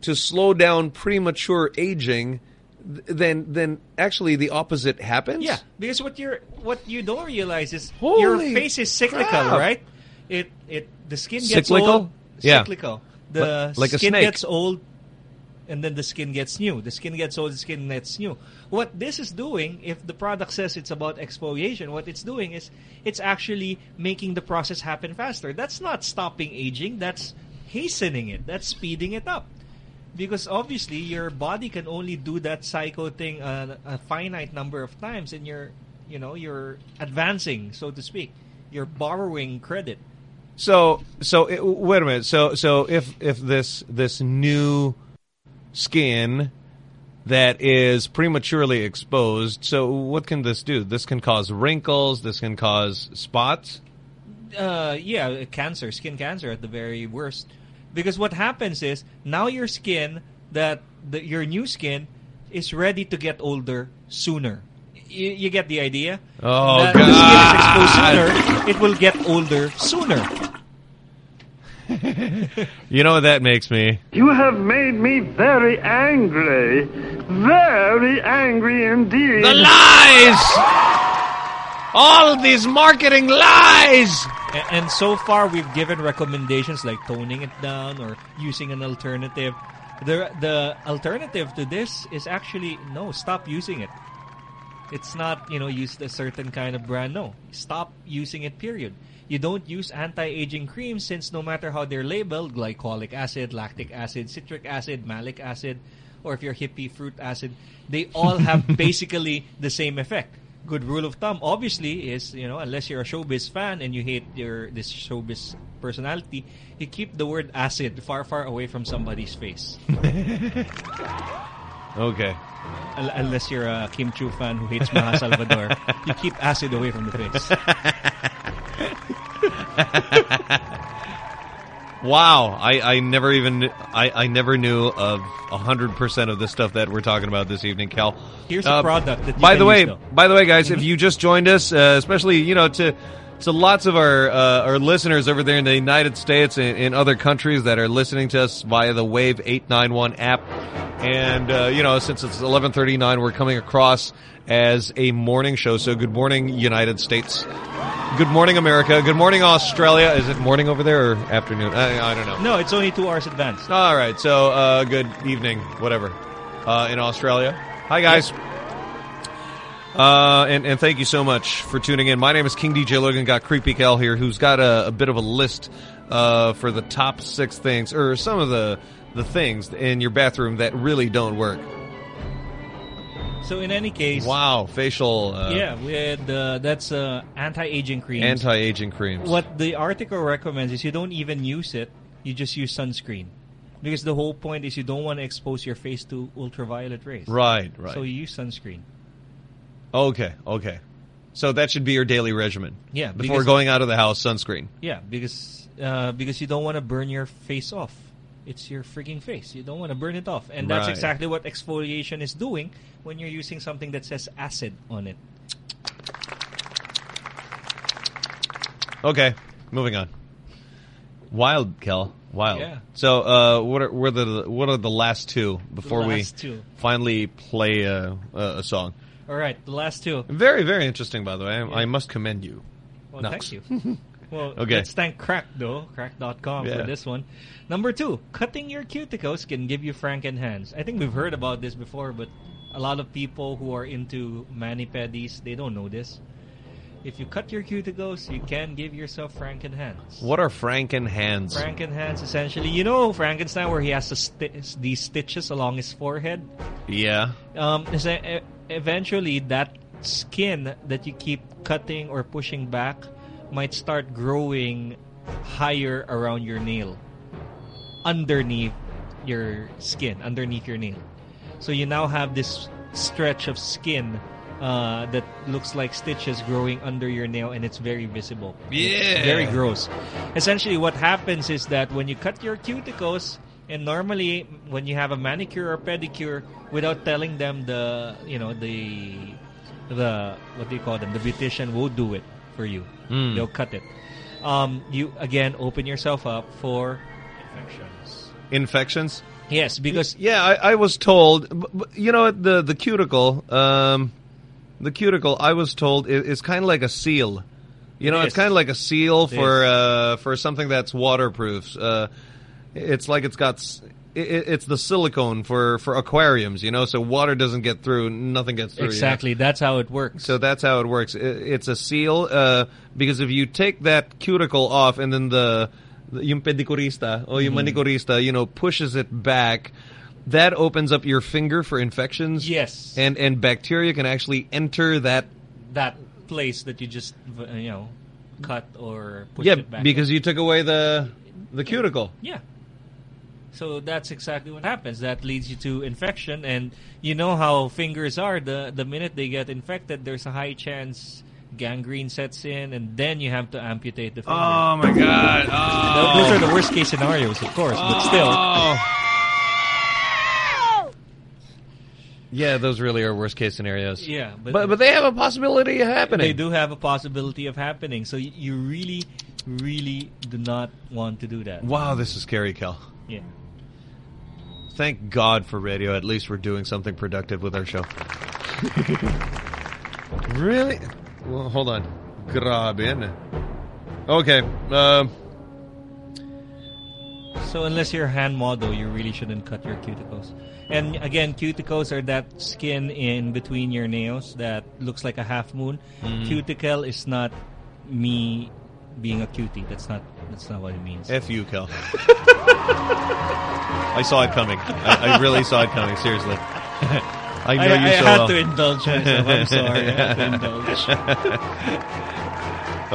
B: to slow down premature aging, then then actually the opposite happens.
A: Yeah, because what you're what you don't realize is your face is cyclical,
B: crap.
A: right? It it the skin gets
B: Cyclical?
A: old.
B: Yeah.
A: Cyclical. The
B: Like-
A: skin gets old, and then the skin gets new. The skin gets old, the skin gets new. What this is doing, if the product says it's about exfoliation, what it's doing is it's actually making the process happen faster. That's not stopping aging. That's hastening it. That's speeding it up. Because obviously your body can only do that cycle thing uh, a finite number of times, and you're, you know, you're advancing, so to speak. You're borrowing credit.
B: So so it, wait a minute. So so if if this this new skin that is prematurely exposed, so what can this do? This can cause wrinkles. This can cause spots.
A: Uh, yeah, cancer, skin cancer at the very worst. Because what happens is now your skin, that the, your new skin, is ready to get older sooner. You, you get the idea?
B: Oh,
A: that the skin is exposed sooner, it will get older sooner.
B: You know what that makes me?
Z: You have made me very angry. Very angry indeed.
B: The lies! All of these marketing lies!
A: A- And so far, we've given recommendations like toning it down or using an alternative. The the alternative to this is actually no, stop using it. It's not you know use a certain kind of brand. No, stop using it. Period. You don't use anti-aging creams since no matter how they're labeled, glycolic acid, lactic acid, citric acid, malic acid, or if you're hippie, fruit acid, they all have <laughs> basically the same effect. Good rule of thumb, obviously, is you know unless you're a showbiz fan and you hate your this showbiz personality, you keep the word acid far, far away from somebody's face. <laughs>
B: Okay.
A: Un- Unless you're a Kim Chiu fan who hates Maja Salvador, you keep acid away from the face. <laughs> <laughs>
B: Wow, I, I never even I, I never knew of hundred percent of the stuff that we're talking about this evening, Kel.
A: Here's a product that you
B: by the way, by the way, guys, if you just joined us, uh, especially you know to to lots of our uh, our listeners over there in the United States and in other countries that are listening to us via the Wave eight nine one app, and uh, you know since it's eleven thirty nine, we're coming across as a morning show. So good morning, United States. Good morning, America. Good morning, Australia. Is it morning over there or afternoon? I, I don't know.
A: No, it's only two hours advanced.
B: All right. So uh, good evening, whatever, uh, in Australia. Hi, guys. Uh, and, and thank you so much for tuning in. My name is King DJ Logan. Got Creepy Kel here, who's got a, a bit of a list uh, for the top six things, or some of the the things in your bathroom that really don't work.
A: So in any case,
B: Wow, facial. Uh,
A: yeah, with uh, that's uh, anti-aging cream.
B: Anti-aging creams.
A: What the article recommends is you don't even use it; you just use sunscreen, because the whole point is you don't want to expose your face to ultraviolet rays.
B: Right, right.
A: So you use sunscreen.
B: Okay, okay. So that should be your daily regimen.
A: Yeah,
B: Before
A: because-
B: going out of the house, sunscreen.
A: Yeah, because uh, because you don't want to burn your face off. It's your freaking face. You don't want to burn it off, and that's
B: Right.
A: exactly what exfoliation is doing when you're using something that says acid on it.
B: Okay, moving on. Wild, Kel. Wild.
A: Yeah.
B: So, uh, what are what are the what are the last two before
A: last
B: we
A: two.
B: finally play a, a, a song?
A: All right, the last two.
B: Very, very interesting, by the way. I, I must commend you.
A: Well, thank you. <laughs> Well,
B: Okay.
A: let's thank Cracked though, cracked.com
B: Yeah.
A: for this one. Number two, cutting your cuticles can give you franken hands. I think we've heard about this before, but a lot of people who are into mani-pedis, they don't know this. If you cut your cuticles, you can give yourself franken hands.
B: What are Franken hands?
A: Franken hands, essentially. You know Frankenstein where he has sti these stitches along his forehead?
B: Yeah.
A: um, eventually that skin that you keep cutting or pushing back might start growing higher around your nail underneath your skin underneath your nail. So you now have this stretch of skin uh, that looks like stitches growing under your nail and it's very visible.
B: Yeah.
A: It's very gross. Essentially what happens is that when you cut your cuticles and normally when you have a manicure or pedicure without telling them the you know the the what do you call them the beautician will do it for you
B: Mm.
A: they'll cut it um, you again open yourself up for infections
B: Infections?
A: yes because
B: Yeah, I, I was told. You know? The the cuticle, um, the cuticle. I was told is, is kind of like a seal. You know,
A: It
B: it's kind of like a seal for uh, for something that's waterproof. Uh, it's like it's got. It, it's the silicone for, for aquariums, you know, so water doesn't get through, nothing gets through. you know?
A: exactly that's how it works
B: So that's how it works. I- It's a seal uh, because if you take that cuticle off and then the, the yung pedicurista or yung
A: Mhm.
B: manicurista, you know, pushes it back, that opens up your finger for infections.
A: Yes.
B: And and bacteria can actually enter that.
A: that place that you just you know cut or push
B: yeah,
A: it back
B: because you took away the the cuticle.
A: Yeah. So that's exactly what happens. That leads you to infection, and you know how fingers are. The the minute they get infected, there's a high chance gangrene sets in, and then you have to amputate the finger.
B: Oh my god!
A: Th- Those are the oh. worst case scenarios, of course, but still.
B: Oh. Yeah, those really are worst case scenarios.
A: Yeah, but,
B: but but they have a possibility of happening.
A: They do have a possibility of happening. So you really, really do not want to do that.
B: Wow, this is scary, Kel.
A: Yeah.
B: Thank God for radio. At least we're doing something productive with our show. <laughs> really? Well, hold on. Grabe yan eh. Okay. Um,
A: So unless you're a hand model, you really shouldn't cut your cuticles. And again, cuticles are that skin in between your nails that looks like a half moon.
B: Mhm.
A: Cuticle is not me being a cutie. That's not that's not what it means.
B: F you, Kel. <laughs> I saw it coming. I, I really saw it coming. Seriously. <laughs> I know
A: I-
B: you
A: I
B: so
A: had
B: well.
A: to indulge myself. I'm sorry. I had to indulge.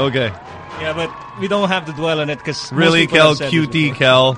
A: <laughs>
B: okay.
A: Yeah, but we don't have to dwell on it because
B: Really, Kel? Cutie, Kel.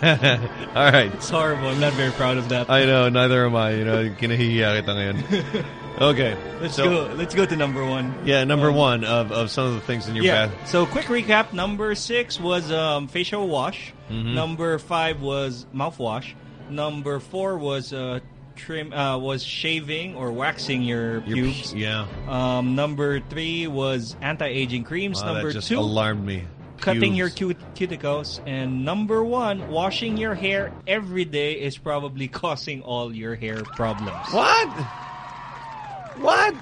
B: All right.
A: It's horrible. I'm not very proud of that.
B: I know, neither am I. You know, kinahihiya kita ngayon. Okay.
A: Let's
B: so-
A: go. Let's go to number one.
B: Yeah, number
A: Um,
B: one of, of some of the things in your
A: yeah.
B: bath.
A: So quick recap: number six was um, facial wash.
B: Mhm.
A: Number five was mouthwash. Number four was uh, trim uh, was shaving or waxing your
B: Your
A: pubes.
B: Yeah.
A: Um, number three was anti-aging creams.
B: Wow,
A: number two,
B: alarmed me.
A: cutting your cut- cuticles, and number one, washing your hair every day is probably <laughs> causing all your hair problems.
B: What? What?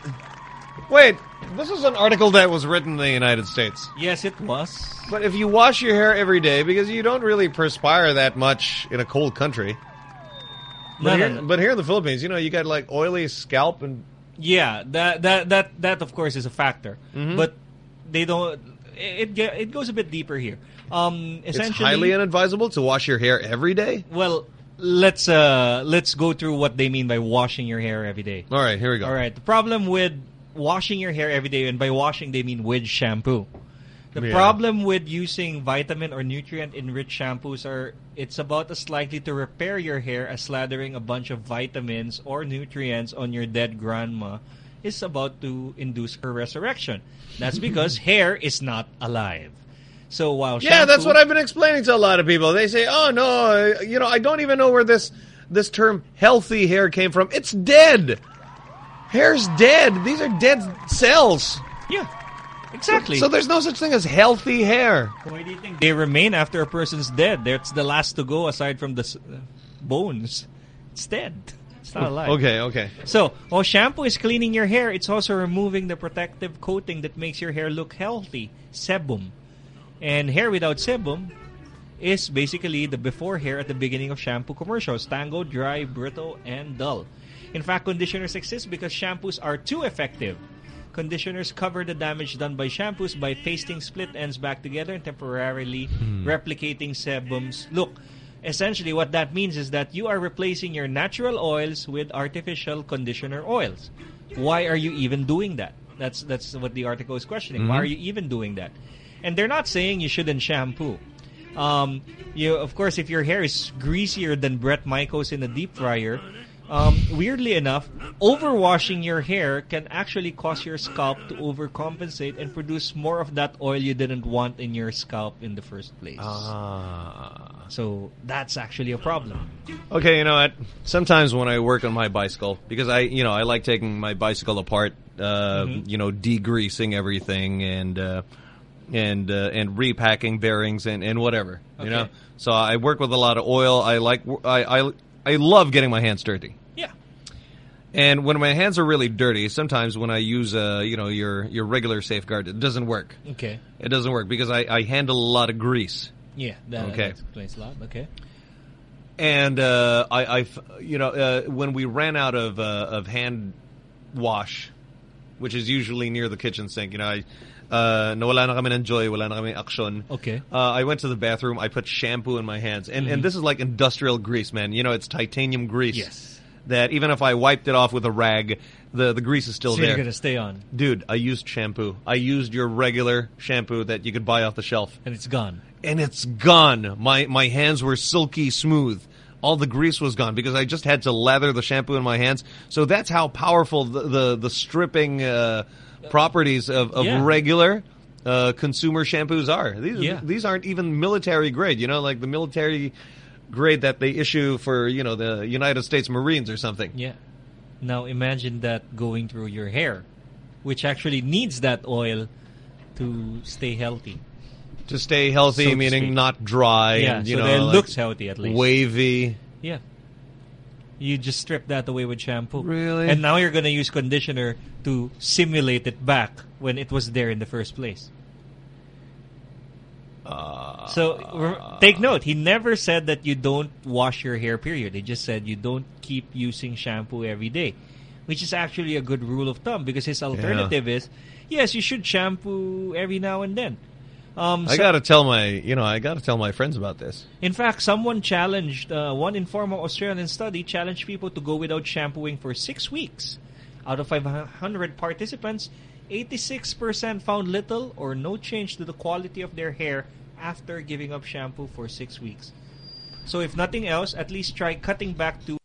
B: Wait, this is an article that was written in the United States.
A: Yes, it was.
B: But if you wash your hair every day, because you don't really perspire that much in a cold country. But,
A: No, no,
B: here,
A: no.
B: but here in the Philippines, you know, you got like oily scalp and
A: Yeah, that that that that of course is a factor,
B: Mhm.
A: but they don't. It get, it goes a bit deeper here. Um, essentially, it's
B: highly inadvisable to wash your hair every day.
A: Well, let's uh let's go through what they mean by washing your hair every day.
B: All right, here we go.
A: All right. The problem with washing your hair every day, and by washing they mean with shampoo. The
B: Yeah.
A: problem with using vitamin or nutrient enriched shampoos are it's about as likely to repair your hair as slathering a bunch of vitamins or nutrients on your dead grandma is about to induce her resurrection. That's because <laughs> hair is not alive. So while
B: Yeah, that's what I've been explaining to a lot of people. They say, "Oh no, you know, I don't even know where this this term healthy hair came from. It's dead. Hair's dead. These are dead cells."
A: Yeah. Exactly.
B: So there's no such thing as healthy hair.
A: Why do you think they remain after a person's dead? That's the last to go aside from the s- uh, bones. It's dead. It's not alive.
B: Okay, okay.
A: So, while shampoo is cleaning your hair, it's also removing the protective coating that makes your hair look healthy, sebum. And hair without sebum is basically the before hair at the beginning of shampoo commercials. Tango, dry, brittle, and dull. In fact, conditioners exist because shampoos are too effective. Conditioners cover the damage done by shampoos by pasting split ends back together and temporarily replicating sebum's look. Essentially, what that means is that you are replacing your natural oils with artificial conditioner oils. Why are you even doing that? That's that's what the article is questioning. Why
B: Mhm.
A: are you even doing that? And they're not saying you shouldn't shampoo. Um, you of course, if your hair is greasier than Bret Michaels in a deep fryer, um, weirdly enough, overwashing your hair can actually cause your scalp to overcompensate and produce more of that oil you didn't want in your scalp in the first place.
B: Ah.
A: So that's actually a problem.
B: Okay, you know what? Sometimes when I work on my bicycle, because I, you know, I like taking my bicycle apart, uh,
A: Mhm.
B: you know, degreasing everything and uh, and uh, and repacking bearings and, and whatever, you know. So I work with a lot of oil. I like I I, I love getting my hands dirty.
A: Yeah.
B: And when my hands are really dirty, sometimes when I use uh, you know your your regular safeguard, it doesn't work.
A: Okay.
B: It doesn't work because I, I handle a lot of grease.
A: Yeah, that,
B: Okay.
A: that explains a lot. Okay.
B: And uh, I, I you know, uh, when we ran out of uh, of hand wash, which is usually near the kitchen sink, you know, I uh, nawala na kami ng joy, wala na kami action.
A: Okay.
B: Uh, I went to the bathroom. I put shampoo in my hands, and
A: Mhm.
B: and this is like industrial grease, man. You know, it's titanium grease.
A: Yes.
B: That even if I wiped it off with a rag, the the grease is still
A: So
B: there.
A: you're gonna stay on.
B: Dude, I used shampoo. I used your regular shampoo that you could buy off the shelf.
A: And it's gone.
B: And it's gone. My my hands were silky smooth. All the grease was gone because I just had to lather the shampoo in my hands. So that's how powerful the the, the stripping uh, properties of, of
A: Yeah.
B: regular uh, consumer shampoos are. These
A: Yeah.
B: these aren't even military grade. You know, like the military grade that they issue for you know the United States Marines or something.
A: Yeah. Now imagine that going through your hair, which actually needs that oil to stay healthy.
B: To stay healthy,
A: So
B: meaning not dry.
A: Yeah,
B: and, you
A: so
B: know,
A: it
B: like
A: looks healthy at least.
B: Wavy.
A: Yeah. You just strip that away with shampoo.
B: Really?
A: And now you're going to use conditioner to simulate it back when it was there in the first place. Uh, so re- take note, he never said that you don't wash your hair, period. He just said you don't keep using shampoo every day, which is actually a good rule of thumb because his alternative is, yes, you should shampoo every now and then. Um,
B: I
A: so-
B: gotta tell my, you know, I gotta tell my friends about this.
A: in fact, someone challenged, uh, one informal Australian study challenged people to go without shampooing for six weeks. Out of 500 participants, 86% found little or no change to the quality of their hair after giving up shampoo for six weeks. So if nothing else, at least try cutting back to